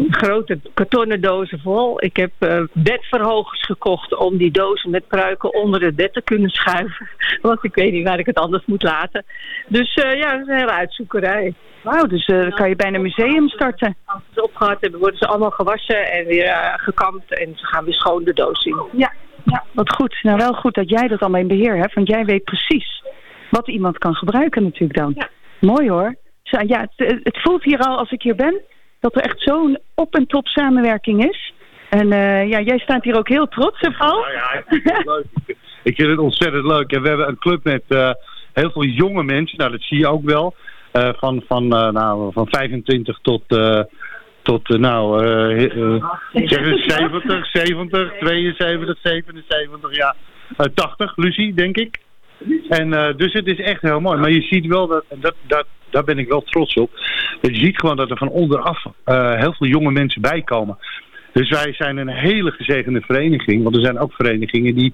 Grote kartonnen dozen vol. Ik heb eh, bedverhogers gekocht om die dozen met pruiken onder het bed te kunnen schuiven. Want ik weet niet waar ik het anders moet laten. Dus eh, ja, dat is een hele uitzoekerij. Wauw, dus eh, dan kan je bijna een museum starten. Als ze opgehad hebben, worden ze allemaal gewassen en weer eh, gekamd. En ze gaan weer schoon de doos in. Ja, ja, wat goed. Nou, wel goed dat jij dat allemaal in beheer hebt. Want jij weet precies wat iemand kan gebruiken natuurlijk dan. Mooi hoor. Ja, het, het voelt hier al als ik hier ben dat er echt zo'n op- en top samenwerking is. En eh, ja, jij staat hier ook heel trots, hè Paul? Nou ja, ik vind het. Ik vind het ontzettend leuk. En we hebben een club met eh, heel veel jonge mensen. Nou, dat zie je ook wel. Eh, van, van, nou, van 25 tot, tot nou, eh, eh, zeg eens 70, 70, 72, 77, ja. Eh, 80, Lucie, denk ik. En dus het is echt heel mooi. Maar je ziet wel dat, dat, dat, daar ben ik wel trots op. Je ziet gewoon dat er van onderaf eh, heel veel jonge mensen bij komen. Dus wij zijn een hele gezegende vereniging. Want er zijn ook verenigingen die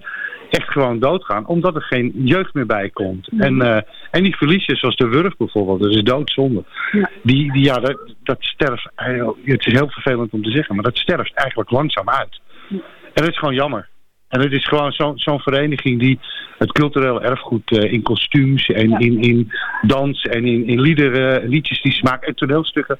echt gewoon doodgaan. Omdat er geen jeugd meer bij komt. En, eh, en die verliesjes zoals de Wurf bijvoorbeeld. Dat is doodzonde. Die, die, ja, dat, dat sterft. eh, Het is heel vervelend om te zeggen. Maar dat sterft eigenlijk langzaam uit. En dat is gewoon jammer. En het is gewoon zo'n vereniging die het cultureel erfgoed eh, in kostuums en in, in dans en in, in liederen, liedjes die smaak en toneelstukken,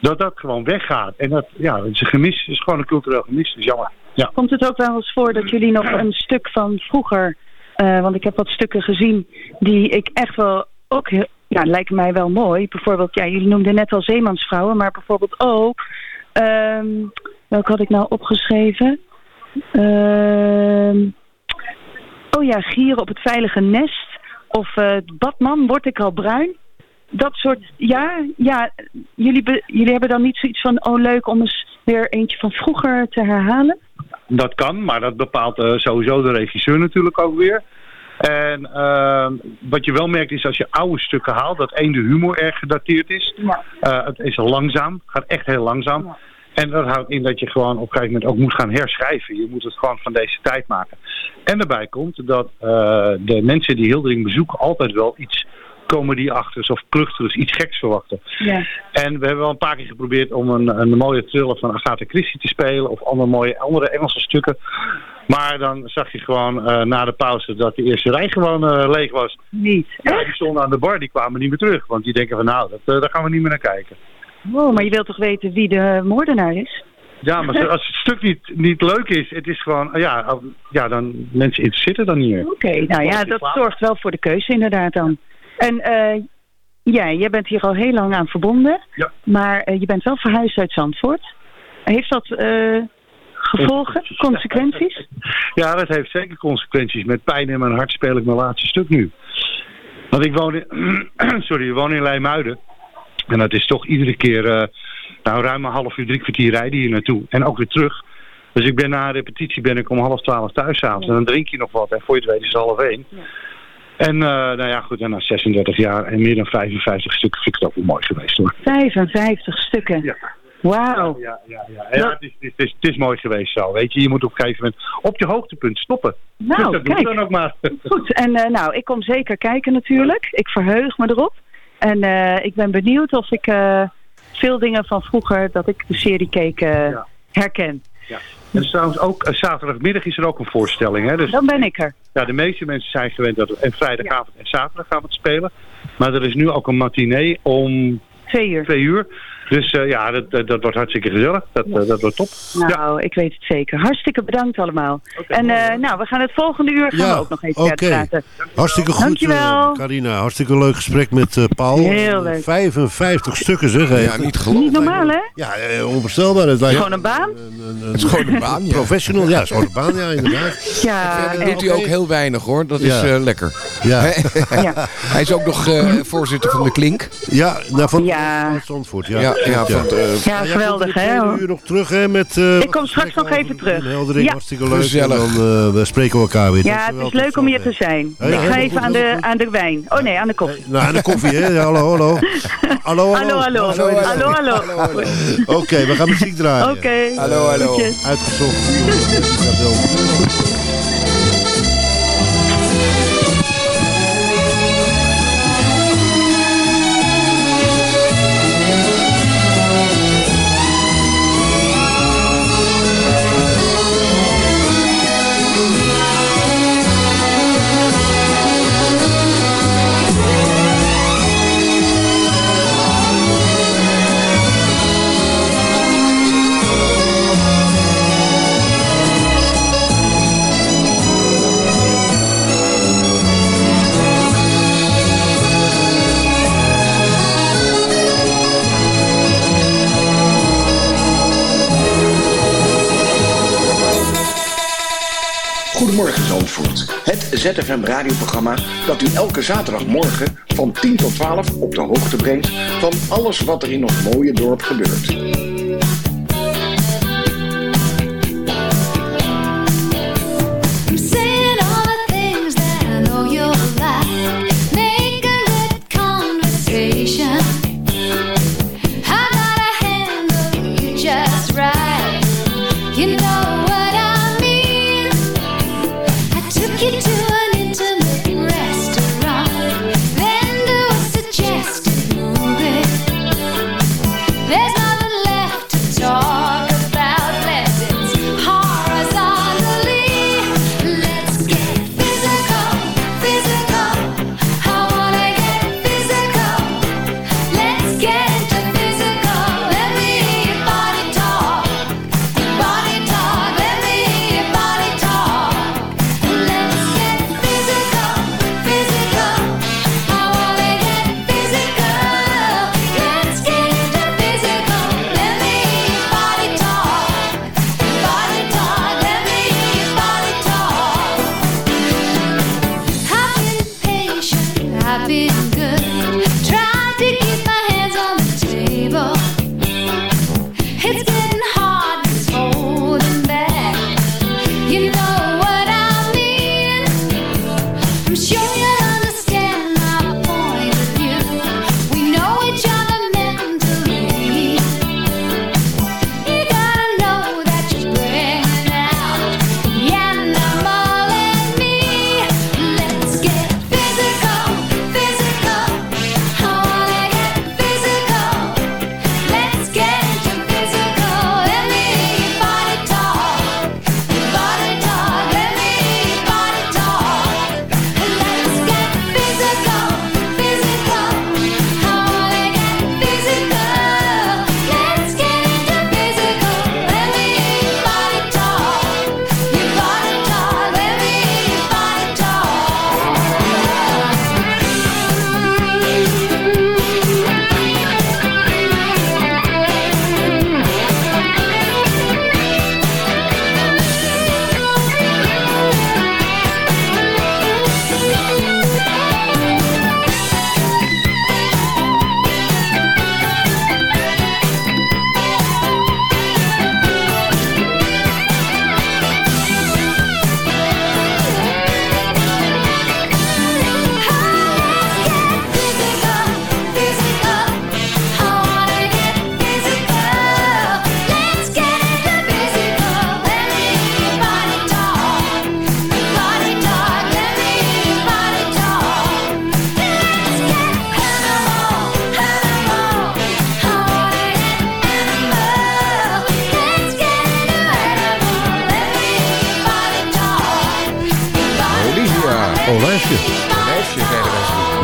dat dat gewoon weggaat. En dat, ja, het is een gemis, het is gewoon een cultureel gemis. Dat is jammer. Ja. Komt het ook wel eens voor dat jullie nog een stuk van vroeger... eh, want ik heb wat stukken gezien die ik echt wel ook... Heel, ja, lijken mij wel mooi. Bijvoorbeeld, ja, jullie noemden net al zeemansvrouwen, maar bijvoorbeeld ook... ehm welke had ik nou opgeschreven? Ehm oh ja, gieren op het veilige nest. Of eh Badman, word ik al bruin? Dat soort, ja, ja jullie, be- jullie hebben dan niet zoiets van, oh leuk om eens weer eentje van vroeger te herhalen? Dat kan, maar dat bepaalt eh, sowieso de regisseur natuurlijk ook weer. En eh, wat je wel merkt is als je oude stukken haalt, dat één de humor erg gedateerd is. Eh, het is langzaam, gaat echt heel langzaam. En dat houdt in dat je gewoon op een gegeven moment ook moet gaan herschrijven. Je moet het gewoon van deze tijd maken. En daarbij komt dat eh, de mensen die Hildering bezoeken altijd wel iets comedy-achtigs of kluchtigs, iets geks verwachten. Ja. En we hebben wel een paar keer geprobeerd om een, een mooie thriller van Agatha Christie te spelen. Of andere mooie andere Engelse stukken. Maar dan zag je gewoon eh, na de pauze dat de eerste rij gewoon eh, leeg was. Niet? Ja, die stonden aan de bar, die kwamen niet meer terug. Want die denken van nou, dat, daar gaan we niet meer naar kijken. Oh, maar je wilt toch weten wie de moordenaar is? Ja, maar als het stuk niet, niet leuk is, het is gewoon, ja, ja dan mensen zitten dan niet meer. Oké, nou ja, dat zorgt wel voor de keuze inderdaad dan. En eh, ja, jij bent hier al heel lang aan verbonden, Ja. maar eh, je bent wel verhuisd uit Zandvoort. Heeft dat eh, gevolgen, consequenties? Ja, dat heeft zeker consequenties. Met pijn in mijn hart speel ik mijn laatste stuk nu. Want ik woon in, sorry, ik woon in Leimuiden. En dat is toch iedere keer, eh, nou ruim een half uur, drie kwartier rijden hier naartoe. En ook weer terug. Dus ik ben na een repetitie ben ik om half twaalf thuis s'avonds. En dan drink je nog wat. En voor je het weet is het half één. En eh, nou ja, goed, en na 36 jaar en meer dan 55 stukken vind ik het ook wel mooi geweest hoor. 55 stukken. Ja. Wauw. Ja, ja, ja. ja het, is, het, is, het is mooi geweest zo. Weet je, je moet op een gegeven moment op je hoogtepunt stoppen. Nou, dus dat doe kijk. ik dan ook maar. Goed, en eh, nou, ik kom zeker kijken natuurlijk. Ik verheug me erop. En eh, ik ben benieuwd of ik eh, veel dingen van vroeger, dat ik de serie keek, eh, herken. Ja. En dus trouwens ook zaterdagmiddag is er ook een voorstelling. Hè? Dus, Dan ben ik er. ja, de meeste mensen zijn gewend dat we en vrijdagavond en zaterdag gaan we het spelen. Maar er is nu ook een matinee om twee uur. Twee uur. Dus eh, ja, dat, dat, wordt hartstikke gezellig. Dat, eh, dat wordt top. Nou, ik weet het zeker. Hartstikke bedankt allemaal. en eh, nou, we gaan het volgende uur gaan we ook nog even verder praten. hartstikke goed, Dankjewel. Carina. Hartstikke leuk gesprek met eh, Paul. Heel leuk. 55 stukken zeg. hè. Ja, niet geloven. Niet normaal, hè? Ja, onvoorstelbaar. Het lijkt Gewoon een baan? het is gewoon een baan, ja. Professional, ja, het is gewoon een baan, ja, inderdaad. Ja, Verder doet hij ook heel weinig hoor. Dat is eh, lekker. Ja. Hij is ook nog eh, voorzitter van de Klink. Ja, nou, van Ja. van Zandvoort. Ja, Ja, ja, van Ja, geweldig, hè? tweede uur nog terug hè, met... eh, Ik kom straks nog even terug. Heldering, Ja. hartstikke leuk. Gezellig. En dan eh, we spreken we elkaar weer. Ja, het is leuk om hier te zijn. Ja, ja, ik ga even goed, aan de, goed. aan de wijn. Oh nee, aan de koffie. Nou, aan de koffie, hè? Ja, Hallo, hallo. Hallo, Hallo, hallo. Hallo, hallo. Oké, we gaan muziek draaien. Oké. Hallo, hallo. Uitgezocht. Zandvoort. Het ZFM radioprogramma dat u elke zaterdagmorgen van 10 tot 12 op de hoogte brengt van alles wat er in ons mooie dorp gebeurt.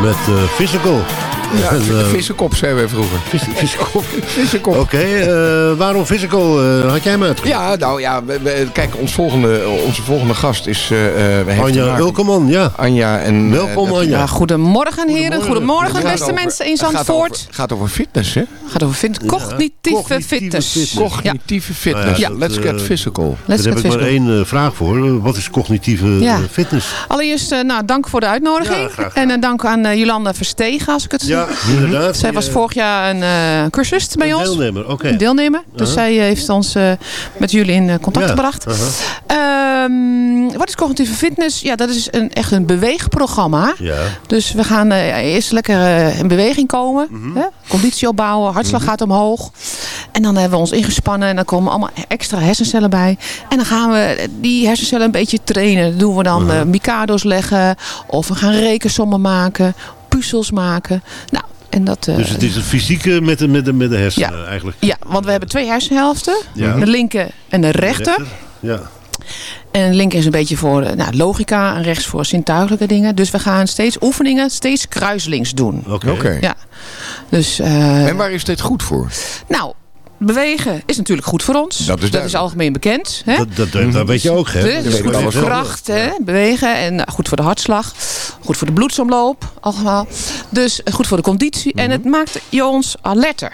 Met eh, physical. Ja, En, eh, vissenkop zeiden wij vroeger. Vissenkop. Vissenkop. Oké, eh, waarom physical? Eh, had jij hem uit? Ja, nou ja, we- we- kijk, ons volgende, onze volgende gast is eh, eh, Anja Ulkeman, ja. Anja en... Welkom, Anja. Ja, goedemorgen heren, goedemorgen beste over- mensen in Zandvoort. Het gaat over fitness, hè? gaat over fit- cognitieve, fitness. Cognitieve fitness. Ja, Let's get physical. Let's Daar heb get ik maar physical. één vraag voor. Wat is cognitieve Ja. fitness? Allereerst, eh, nou, dank voor de uitnodiging. graag en een dank aan eh, Jolanda Verstegen, als ik het Ja, inderdaad. Zij was vorig jaar een eh, cursist bij een ons. deelnemer, oké. Deelnemer. Dus Uh-huh. zij heeft ons eh, met jullie in eh, contact Ja, gebracht. uh-huh. Ehm, wat is cognitieve fitness? Ja, dat is een, echt een beweegprogramma. Ja. Dus we gaan eerst lekker in beweging komen. Mhm. hè? Conditie opbouwen, hartslag gaat omhoog. En dan hebben we ons ingespannen en dan komen allemaal extra hersencellen bij. En dan gaan we die hersencellen een beetje trainen. Dat doen we dan Mhm. Mikado's leggen. Of we gaan rekensommen maken. Puzzels maken. Nou, en dat... eh, Dus het is het fysieke met de, met de, met de hersenen eigenlijk. ja, want we hebben twee hersenhelften. Ja. De linker en de rechter. Ja. En linker is een beetje voor eh, nou, logica en rechts voor zintuigelijke dingen. Dus we gaan steeds oefeningen, steeds kruislinks doen. Oké. Oké. Ja. Dus, eh, En waar is dit goed voor? nou, bewegen is natuurlijk goed voor ons. Dat is algemeen bekend. Hè? Dat, dat, dat, dat weet je ook, hè? Dus Dat het is goed voor kracht, hè? bewegen en nou, goed voor de hartslag. Goed voor de bloedsomloop, allemaal. Dus eh, goed voor de conditie. En het maakt je ons alerter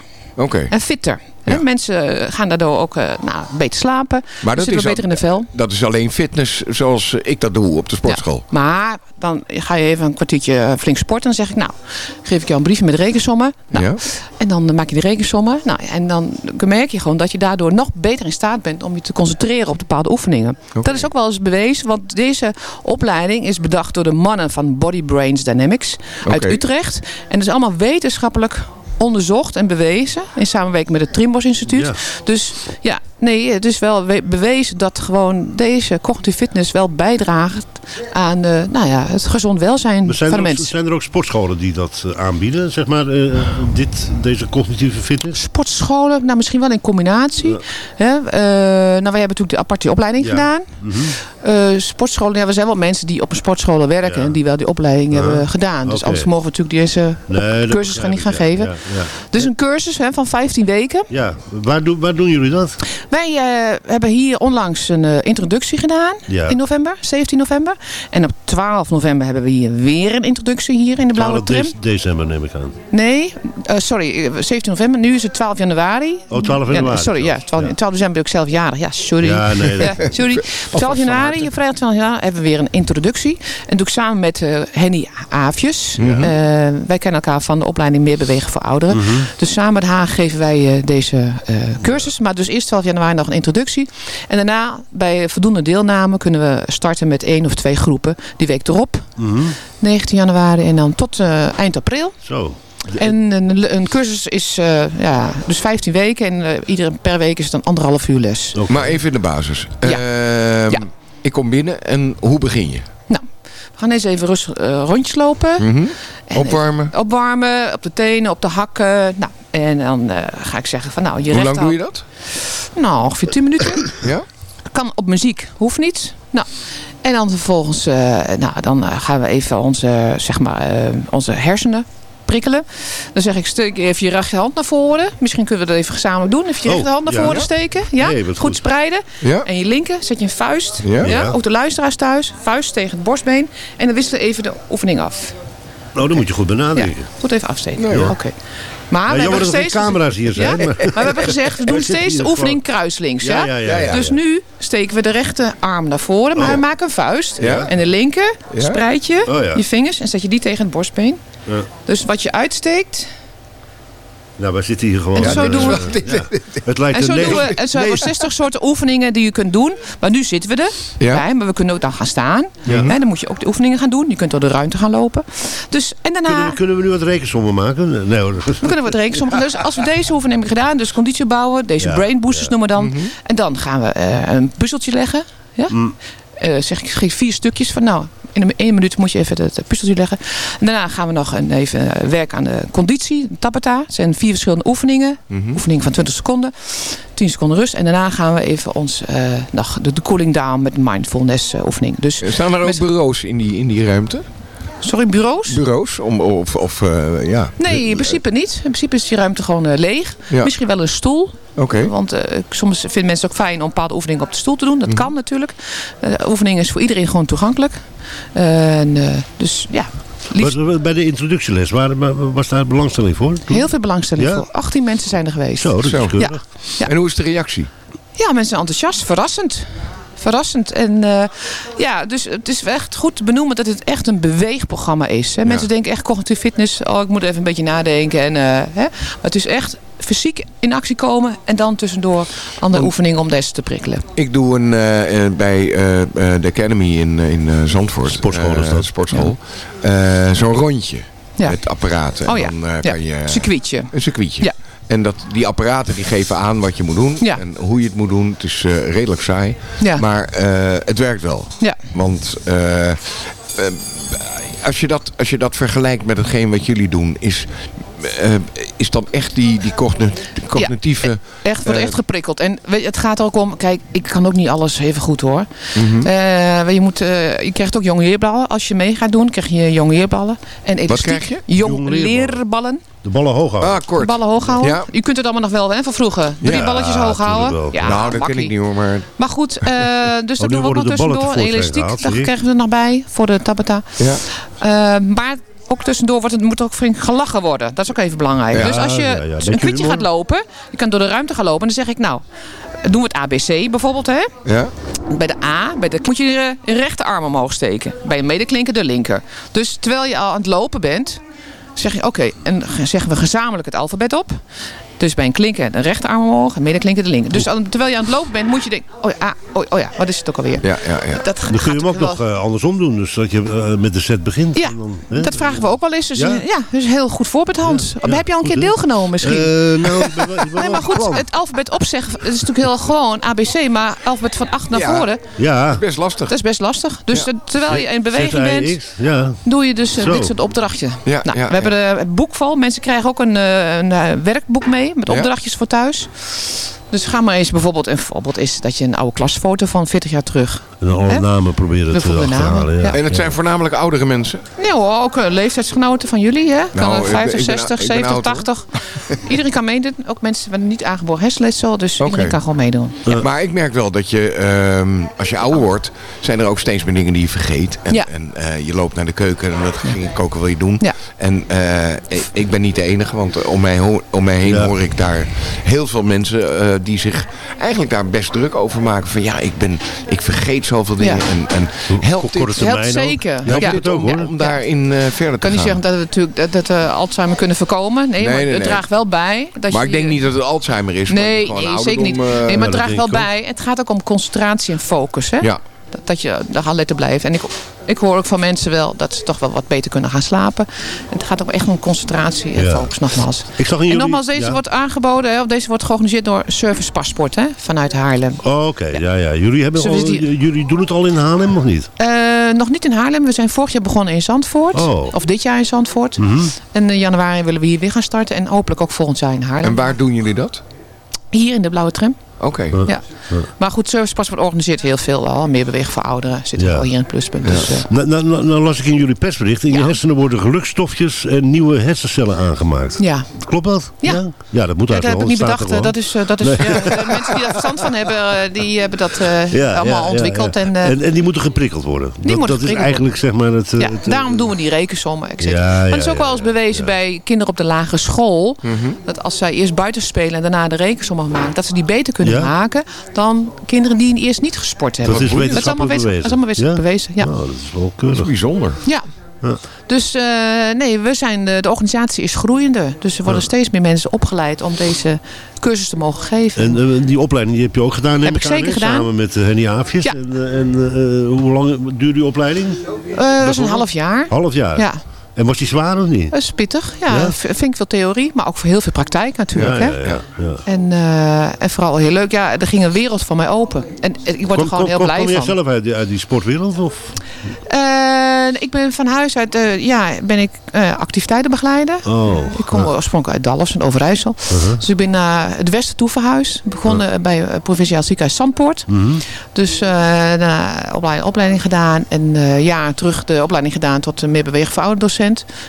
en fitter. Mensen gaan daardoor ook eh, nou, beter slapen. Maar dat zitten is, beter in de vel. dat is alleen fitness zoals ik dat doe op de sportschool. Maar dan ga je even een kwartiertje eh, flink sporten. Dan zeg ik, nou, geef ik jou een briefje met rekensommen. Nou, Ja. En dan eh, maak je de rekensommen. Nou, en dan merk je gewoon dat je daardoor nog beter in staat bent om je te concentreren op bepaalde oefeningen. Dat is ook wel eens bewezen, want deze opleiding is bedacht door de mannen van Body Brains Dynamics uit. Utrecht. En dat is allemaal wetenschappelijk onderzocht en bewezen in samenwerking met het Trimbos Instituut. Ja. Dus ja, nee, het is wel we- bewezen dat gewoon deze cognitieve fitness wel bijdraagt aan eh, nou ja, het gezond welzijn Maar van de er mensen. zijn er ook sportscholen die dat eh, aanbieden, zeg maar, eh, dit, deze cognitieve fitness? Sportscholen, nou misschien wel in combinatie. Hè? nou, wij hebben natuurlijk de aparte opleiding Ja. gedaan. Mhm. Sportscholen, ja, we zijn wel mensen die op een sportscholen werken en die wel die opleiding hebben gedaan. Dus oké. anders mogen we natuurlijk deze Nee, cursus gaan niet gaan geven. Dus een cursus hè, van 15 weken. Ja, waar, doen waar doen jullie dat? Wij eh, hebben hier onlangs een eh, introductie gedaan Ja. in november, 17 november. En op 12 november hebben we hier weer een introductie hier in de Blauwe 12 Tram. de- december neem ik aan. Nee, eh, sorry, eh, 17 november. Nu is het 12 januari. Oh, 12 januari Ja, sorry, ja 12, 12 december ben ik zelf jarig. Ja, sorry. Ja, nee, dat- Ja, sorry. 12 januari, vrijdag 12 januari, hebben we weer een introductie. En doe ik samen met Henny Aafjes. Mhm. Wij kennen elkaar van de opleiding Meer Bewegen voor Ouderen. Mhm. Dus samen met haar geven wij deze cursus. Maar dus eerst 12 januari nog een introductie. En daarna, bij voldoende deelname, kunnen we starten met één of twee groepen. Die week erop, Mhm. 19 januari en dan tot eh, eind april. Zo. En een, een cursus is eh, ja, dus 15 weken en eh, iedere per week is het een anderhalf uur les. Maar even in de basis. Ja. Ehm, Ja. Ik kom binnen en hoe begin je? Nou, we gaan eens even rustig rondjes lopen. Mhm. En Opwarmen? Opwarmen, op de tenen, op de hakken. Nou, en dan eh, ga ik zeggen van nou, je Hoe lang doe je dat? Nou, ongeveer 10 minuten. Ja? Kan op muziek, hoeft niet. Nou, en dan vervolgens eh, nou, dan eh, gaan we even onze, zeg maar, eh, onze hersenen prikkelen. Dan zeg ik, steek even je rechterhand naar voren. Misschien kunnen we dat even gezamenlijk doen. Even je Oh, rechterhand naar ja. voren steken. Ja? Nee, goed, goed. spreiden. Ja? En je linker zet je een vuist. Ja? Ook de luisteraars thuis. Vuist tegen het borstbeen. En dan wisselen we even de oefening af. Nou, dan moet je goed benadrukken. goed even afsteken. Nee. Oké. Maar we hebben steeds... camera's hier zijn, maar- Maar we hebben gezegd, we doen steeds de oefening kruislinks. Ja. Dus nu steken we de rechterarm naar voren, maar Oh. we maken een vuist. En de linker spreid je Oh, je vingers en zet je die tegen het borstbeen. Dus wat je uitsteekt, Nou, wij zitten hier gewoon... En zo doen we- ja. Het lijkt en zo doen we Nederlands- en zo hebben we 60 soorten oefeningen die je kunt doen. Maar nu zitten we er. Ja. bij, maar we kunnen ook dan gaan staan. Ja. En dan moet je ook de oefeningen gaan doen. Je kunt door de ruimte gaan lopen. Dus, en daarna... Kunnen, we, kunnen we nu wat rekensommen maken? Nee hoor. We kunnen wat rekenen. Sommige- Dus als we deze oefening hebben gedaan, dus conditie bouwen, deze Ja, brain boosters ja. noemen we dan. En dan gaan we eh, een puzzeltje leggen. Ja? Mm. Eh, zeg ik, geef vier stukjes van nou, In een één minuut moet je even het puzzeltje leggen. En daarna gaan we nog een, even eh, werken aan de conditie, de tapeta. Het zijn vier verschillende oefeningen. Mhm. Oefening van 20 seconden, 10 seconden rust. En daarna gaan we even ons, eh, nog de, de cooling down met mindfulness eh, oefening. Dus, Staan er ook bureaus in die, in die ruimte? Sorry, bureaus? Bureaus? Om, of, of eh, ja. Nee, in principe niet. In principe is die ruimte gewoon eh, leeg. Ja. Misschien wel een stoel. Oké. Want eh, soms vinden mensen het ook fijn om bepaalde oefeningen op de stoel te doen. Dat kan natuurlijk. Eh oefening is voor iedereen gewoon toegankelijk. En, eh, dus ja, liefst Maar Bij de introductieles, waar, was daar belangstelling voor? toen? heel veel belangstelling Ja? voor. 18 mensen zijn er geweest. Zo, dat is Zo. keurig. Ja. Ja. En hoe is de reactie? Ja, mensen zijn enthousiast. Verrassend. Verrassend. En eh, ja, dus het is echt goed te benoemen dat het echt een beweegprogramma is. Hè. Mensen denken echt cognitieve fitness. Oh, ik moet even een beetje nadenken. En, eh, hè. Maar het is echt fysiek in actie komen. En dan tussendoor andere oefeningen om deze te prikkelen. Ik doe een, eh, bij de Academy in, in Zandvoort. Sportschool is dat. Sportschool. Eh, Zo'n rondje Ja. met apparaten. Oh ja, Dan, ja. kan je, circuitje. Een circuitje. Ja. En dat, die apparaten die geven aan wat je moet doen. Ja. En hoe je het moet doen. Het is eh, redelijk saai. Ja. Maar eh, het werkt wel. Ja. Want eh, als, je dat, als je dat vergelijkt met hetgeen wat jullie doen. Is, eh, is dan echt die, die cogni- cognitieve... Echt, wordt eh, echt geprikkeld. En weet je, het gaat ook om, kijk, ik kan ook niet alles even goed hoor. Mhm. Eh, je, moet, je krijgt ook jongeerballen. Als je mee gaat doen, krijg je jongeerballen. En elastiek. krijg je? Jongleerballen. De ballen hoog houden. Ah, kort. Ballen hoog houden. Ja. U kunt het allemaal nog wel, hè, van vroeger. Drie Ja, balletjes hoog houden. Ja, nou, dat ken ik niet hoor. Maar Maar goed, eh, dus nu dat doen we ook nog de tussendoor. Elastiek, gehaald, daar krijgen we er nog bij voor de tabata. ja. Eh, maar ook tussendoor wordt het, moet ook flink gelachen worden. Dat is ook even belangrijk. Ja, dus als je ja, ja. een humor. gaat lopen, je kan door de ruimte gaan lopen. En dan zeg ik, nou, doen we het ABC bijvoorbeeld. Hè? Ja? Bij de A bij de, moet je je rechterarm omhoog steken. Bij een medeklinker de linker. Dus terwijl je al aan het lopen bent, zeg je oké. en zeggen we gezamenlijk het alfabet op. Dus bij een klinker de rechterarm omhoog en middenklinker de linker. Dus terwijl je aan het lopen bent, moet je denken, oh ja, ah, oh, oh ja wat is het ook alweer? Ja, ja, ja. Dat Dan kun je hem ook wel- nog eh, andersom doen. Dus dat je eh, met de set begint. Ja, en dan, hè? dat vragen we ook wel eens. Dus Ja? ja, ja dus heel goed voorbeeld, Hans. Ja, Heb je al een keer deelgenomen misschien? Eh, nou, ik ben wel, ik ben Nee, maar goed, het alfabet opzeggen het is natuurlijk heel gewoon ABC, maar alfabet van acht naar Ja. voren, Ja. Best lastig. dat is best lastig. Dus Ja. terwijl je in beweging bent, doe je dus dit soort opdrachtje. Ja, nou, ja, we hebben een boek vol. Mensen krijgen ook een, een werkboek mee met opdrachtjes voor thuis. Dus ga maar eens bijvoorbeeld, een voorbeeld is dat je een oude klasfoto van 40 jaar terug. En dan alle namen proberen te achterhalen. Ja. ja. En het zijn voornamelijk oudere mensen. Ja hoor, ook eh, leeftijdsgenoten van jullie. Hè? Kan Nou, er ik 50, ben- ik ben- 60, ik ben 70, oud, hoor. 80. Iedereen kan meedoen. Ook mensen met een niet aangeboren hersenletsel. Dus iedereen kan gewoon meedoen. Maar ik merk wel dat je, ehm, als je ouder wordt, zijn er ook steeds meer dingen die je vergeet. En, Ja. en eh, je loopt naar de keuken en dat ging ik koken wil je doen. Ja. En eh, ik, ben niet de enige, want om mij, ho- om mij heen Ja. hoor ik daar heel veel mensen eh, die zich eigenlijk daar best druk over maken. Van ja, ik, ben, ik vergeet zoveel dingen. Ja. En, en helpt dit, Korte termijn Helpt ook. zeker. Helpt Ja. het ook hoor. om daarin eh, verder Ik te kan niet gaan? zeggen dat we natuurlijk dat, dat we Alzheimer kunnen voorkomen. Nee, Nee, maar nee, het nee. draagt wel bij. Dat maar je ik denk niet dat het Alzheimer is. Nee, zeker niet. eh, Nee, maar het draagt wel bij. Het gaat ook om concentratie en focus. Hè? Ja. Dat, dat je daar gaan letten blijft. En ik, ik hoor ook van mensen wel dat ze toch wel wat beter kunnen gaan slapen. Het gaat ook echt om concentratie en Ja. focus nogmaals. Ik zag in En jullie... nogmaals, deze ja. wordt aangeboden, hè, of deze wordt georganiseerd door Service Paspoort hè, vanuit Haarlem. Oh, Oké, ja. ja, Jullie, hebben al, die- jullie doen het al in Haarlem of niet? Eh, nog niet in Haarlem. We zijn vorig jaar begonnen in Zandvoort. Oh. Of dit jaar in Zandvoort. Mhm. En in januari willen we hier weer gaan starten. En hopelijk ook volgend jaar in Haarlem. En waar doen jullie dat? Hier in de Blauwe Tram. Oké. Ja. Maar goed, Service Paspoort organiseert heel veel al. Meer bewegen voor ouderen. Zit Ja. al hier in het pluspunt. Dus, eh, Nou, nou, nou, nou las ik in jullie persbericht. In je hersenen worden gelukstofjes en nieuwe hersencellen aangemaakt. ja. Klopt dat? Ja. Ja, dat moet Ja, dat eigenlijk heb ik wel. niet bedacht. er eh, Dat is, eh, dat is, Nee. ja, de mensen die daar verstand van hebben, die hebben dat Ja, allemaal ontwikkeld. ja. En, eh, en, en die moeten geprikkeld worden. dat moeten dat is eigenlijk zeg maar het... ja, het, daarom doen we die rekensommen. cetera. Ja, maar het is ook ja, wel eens bewezen bij kinderen op de lagere school. Mhm. Dat als zij eerst buiten spelen en daarna de rekensommen maken. Dat ze die beter kunnen Ja? maken dan kinderen die eerst niet gesport hebben. Dat is dat is allemaal wetenschappelijk wetenschap- dat is allemaal wetenschappelijk bewezen. Ja. Nou, dat is wel keurig. bijzonder. Ja. Ja. Dus eh, nee, we zijn de, de organisatie is groeiende. Dus er worden steeds meer mensen opgeleid om deze cursus te mogen geven. En eh, die opleiding die heb je ook gedaan, neem Heb ik zeker hè? gedaan. Samen met uh, Henny Aafjes. Ja. En, eh, en eh, hoe lang duurt die opleiding? Eh, dat is een half jaar. Half jaar? Ja. En was die zwaar of niet? Dat is pittig, ja. Vind ik veel theorie, maar ook heel veel praktijk natuurlijk. Ja, hè? ja. En, eh, en vooral heel leuk, ja, er ging een wereld voor mij open. En eh, ik word er Kom, gewoon kom, heel kom, blij kom jij van. zelf uit die, uit die sportwereld? Of? Eh, ik ben van huis uit, eh, ja, ben ik eh, activiteitenbegeleider. Oh. Ik kom oorspronkelijk uit Dallas in Overijssel. Uh-huh. Dus ik ben naar het westen toe verhuisd. Begonnen bij eh, Provinciaal Ziekenhuis Zandpoort. Mhm. Dus eh, daarna opleiding, opleiding gedaan. En eh jaar terug de opleiding gedaan tot meer bewegen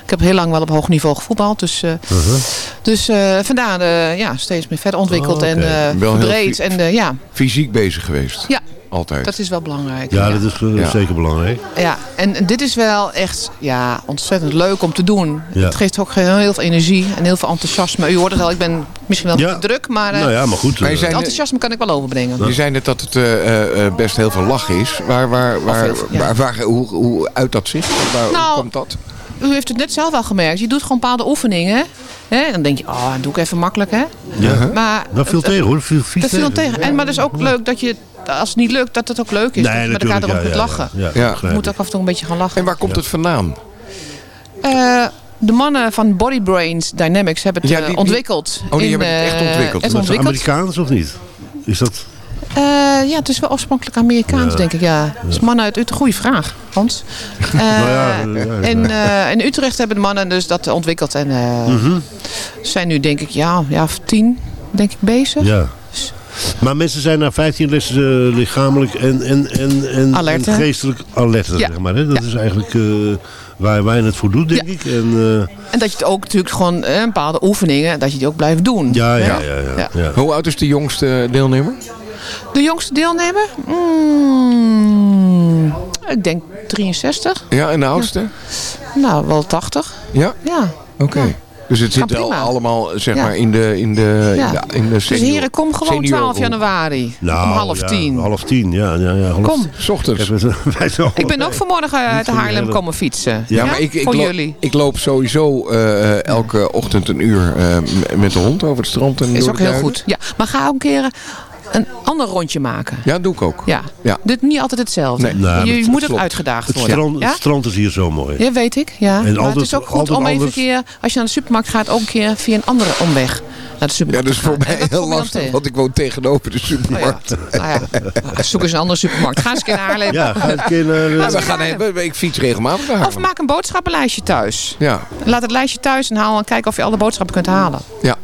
Ik heb heel lang wel op hoog niveau gevoetbald. Dus, eh, Uh-huh. dus eh, vandaar eh, ja, steeds meer verder ontwikkeld Oh, en eh verbreed. En eh, ja, Fysiek bezig geweest. Ja. Altijd. dat is wel belangrijk. Ja, dat is Ja. zeker belangrijk. Ja, en dit is wel echt ja, ontzettend leuk om te doen. Ja. Het geeft ook heel, veel energie en heel veel enthousiasme. U hoort het al, ik ben misschien wel Ja. te druk, maar, eh, Nou ja, maar goed. Maar enthousiasme kan ik wel overbrengen. Je zei net dat het eh, eh, eh, best heel veel lachen is. Waar, waar, waar, waar, waar- hoe, hoe uit dat zich? Waar Nou, hoe komt dat? U heeft het net zelf al gemerkt. Je doet gewoon bepaalde oefeningen. Hè? Dan denk je, oh, doe ik even makkelijk, hè? Ja. Maar Dat viel tegen hoor. Viel, viel Dat viel tegen. En, maar het is ook leuk dat je, als het niet lukt, dat het ook leuk is. dat je met elkaar erop ja, kunt ja, lachen. Ja, Ja. ja, Je moet ook af en toe een beetje gaan lachen. En waar komt het vandaan? Eh, de mannen van Body Brains Dynamics hebben het Ja, eh, die- die- ontwikkeld. Oh, die in, hebben het echt eh, ontwikkeld. Dat is ontwikkeld. Amerikaans of niet? Is dat... Eh, ja, het is wel oorspronkelijk Amerikaans, Ja. denk ik. Ja. Dus mannen uit Utrecht. Goeie vraag, Hans. Eh, Nou ja, ja, ja. en eh, in Utrecht hebben de mannen dus dat ontwikkeld. En eh, Mhm. zijn nu, denk ik, ja, ja, of tien, denk ik, bezig. Ja. Maar mensen zijn na 15 lessen eh, lichamelijk en, en, en, en, Alert, en hè? geestelijk alert, Ja. zeg maar. Hè? Dat Ja. is eigenlijk eh, waar wij het voor doen, denk Ja. ik. En, eh, En dat je het ook natuurlijk gewoon eh, bepaalde oefeningen, dat je die ook blijft doen. ja, ja, Hè? ja. ja, ja. Ja. Hoe oud is de jongste deelnemer? De jongste deelnemer? Mm, ik denk 63. Ja, en de oudste? Nou, wel 80. Ja? Ja. Oké. Ja. Dus het zit wel allemaal zeg Ja. maar in de, in de, Ja. in de, in de Dus heren, kom gewoon senior 12 groep. januari. Nou, om half ja, tien. half tien, ja. ja, ja half, Kom. S ochtends. Ik, ben ook vanmorgen uit die Haarlem komen fietsen. Ja, maar ik, ik, loop, ik loop sowieso eh, elke ochtend een uur eh, met de hond over het strand. En Is door ook de heel goed. Ja, maar ga ook een keer een ander rondje maken. Ja, doe ik ook. Ja. Ja. Dit niet altijd hetzelfde. Nee. Nou, je moet ook uitgedaagd Het worden. strand, ja? het strand is hier zo mooi. Ja, weet ik. Ja. En maar altijd- het is ook goed om even een keer, als je naar de supermarkt gaat, ook een keer via een andere omweg naar de Ja, supermarkt dat is voor mij heel lastig, want ik woon tegenover de Oh ja. supermarkt. Nou ja, zoek eens een andere supermarkt. Ga eens een keer naar Haarlem. Ja, ga een keer naar... Laat We eens gaan, heen- ik fiets regelmatig naar Of maak een boodschappenlijstje thuis. Ja, Laat het lijstje thuis en haal en kijk of je alle boodschappen kunt halen. ja.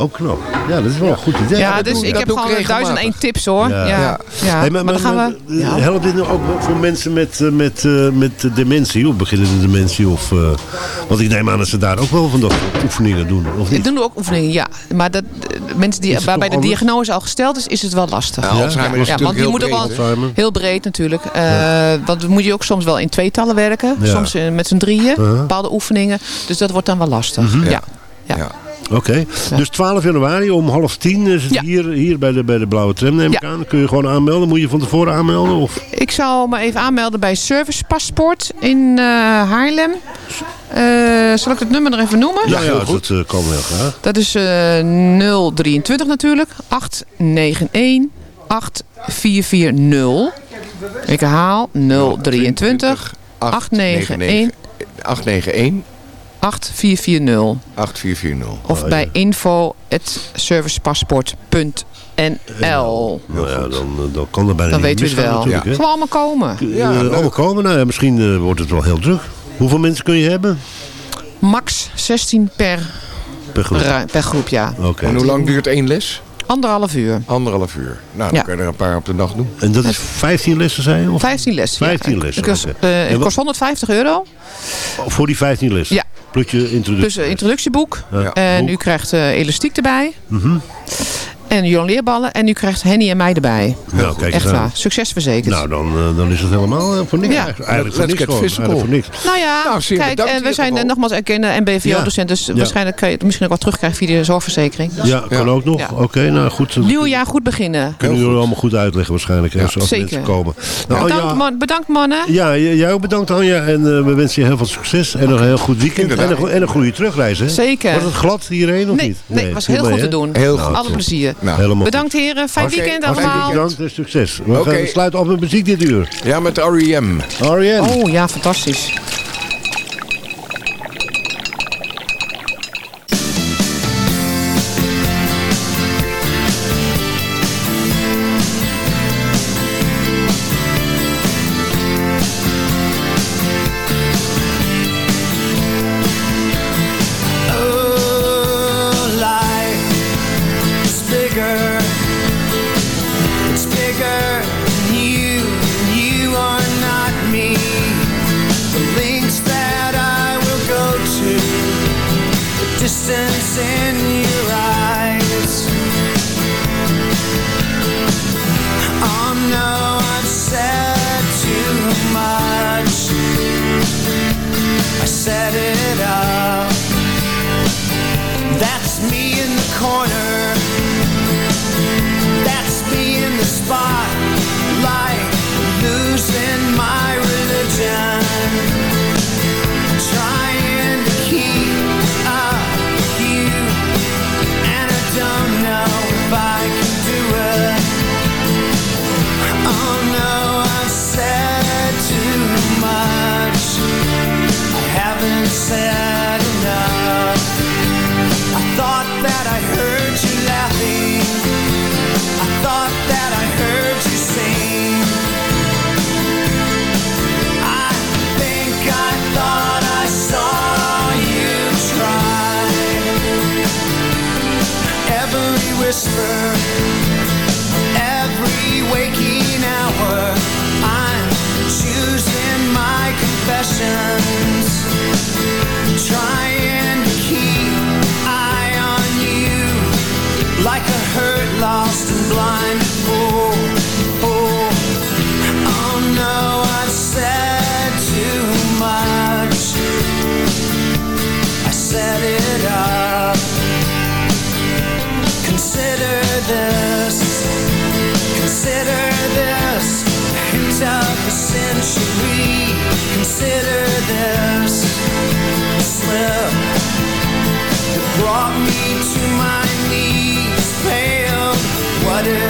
Oh, knap. Ja, dat is wel een goed idee. Ja, dat dus ik dat heb gewoon regelmatig. duizend en één tips hoor. Ja. Ja. Ja. Ja. Hey, maar, dan gaan we... eh, Ja. Helpt dit nou ook voor mensen met, eh, met, eh, met dementie, of beginnende dementie? Of, eh, want ik neem aan dat ze daar ook wel van dat oefeningen doen, of Ik niet? doe ook oefeningen, ja. Maar dat, mensen die, waarbij de anders? diagnose al gesteld is, is het wel lastig. Ja, Alzheimer is ja, natuurlijk want je heel moet ook breed, wel heel breed natuurlijk. Eh, Want dan moet je ook soms wel in tweetallen werken. Ja. Soms eh, met z'n drieën. Uh-huh. Bepaalde oefeningen. Dus dat wordt dan wel lastig. Mhm. ja. Ja. Ja. Oké, dus 12 januari om half tien is het Ja. hier, hier bij, de, bij de Blauwe Tram neem ik Ja. aan. Kun je gewoon aanmelden? Moet je van tevoren aanmelden? Of? Ik zal me even aanmelden bij Service Paspoort in eh, Haarlem. Eh, zal ik het nummer nog even noemen? Ja, ja dat eh, kan wel graag. Dat is eh 023 natuurlijk. 891 8440. Ik herhaal 023 891 891 8440. 8440. Of Oh, bij ja. info.servicepaspoort.nl. Nou ja, dan, eh, dan kan er bijna Dan niet weet u het wel. Gewoon allemaal komen. Eh, Ja, allemaal komen. Nou ja, misschien eh, wordt het wel heel druk. Hoeveel mensen kun je hebben? Max 16 per, Per groep. per groep, ja. Oké. En hoe lang duurt één les? Anderhalf uur. Anderhalf uur. Nou, dan Ja. kan je er een paar op de dag doen. En dat is 15 lessen, zei je? Of 15 lessen. 15 ja. lessen, Het kost, eh, het kost 150 euro. voor die 15 lessen? Ja. Plus je introductie. Dus een introductieboek. Ja. En u krijgt eh, elastiek erbij. Mhm. En jongeerballen. En u krijgt Henny en mij erbij. Nou, kijk Echt waar. Succes verzekerd. Nou, dan, eh, dan is het helemaal eh, voor niks. Ja. Eigenlijk, voor Let's niks. Eigenlijk voor niks. Nou ja, Nou, zeer kijk, en in we zijn eh, nogmaals erkennen NBVO-docent. Dus Ja. waarschijnlijk kan je het misschien ook wat terugkrijgen via de zorgverzekering. Ja, kan Ja. ook nog. Ja. Oké, nou goed. Nieuw jaar goed beginnen. kunnen jullie allemaal goed uitleggen waarschijnlijk. hè, zoals zeker. mensen komen. Nou, Bedankt, Anja, man, bedankt mannen. ja, jij ook bedankt Anja. En eh, we wensen je heel veel succes. En nog een heel goed weekend. En een, go- en een goede terugreis. Hè? Zeker. Was het glad hierheen of Nee, niet? nee, het was heel goed te doen. Heel goed. Alle plezier. Nou, Helemaal Bedankt heren. Fijn weekend allemaal. Bedankt en succes. We sluiten af met muziek dit uur. Ja, met R.E.M. R.E.M. Oh ja, fantastisch. sin passions started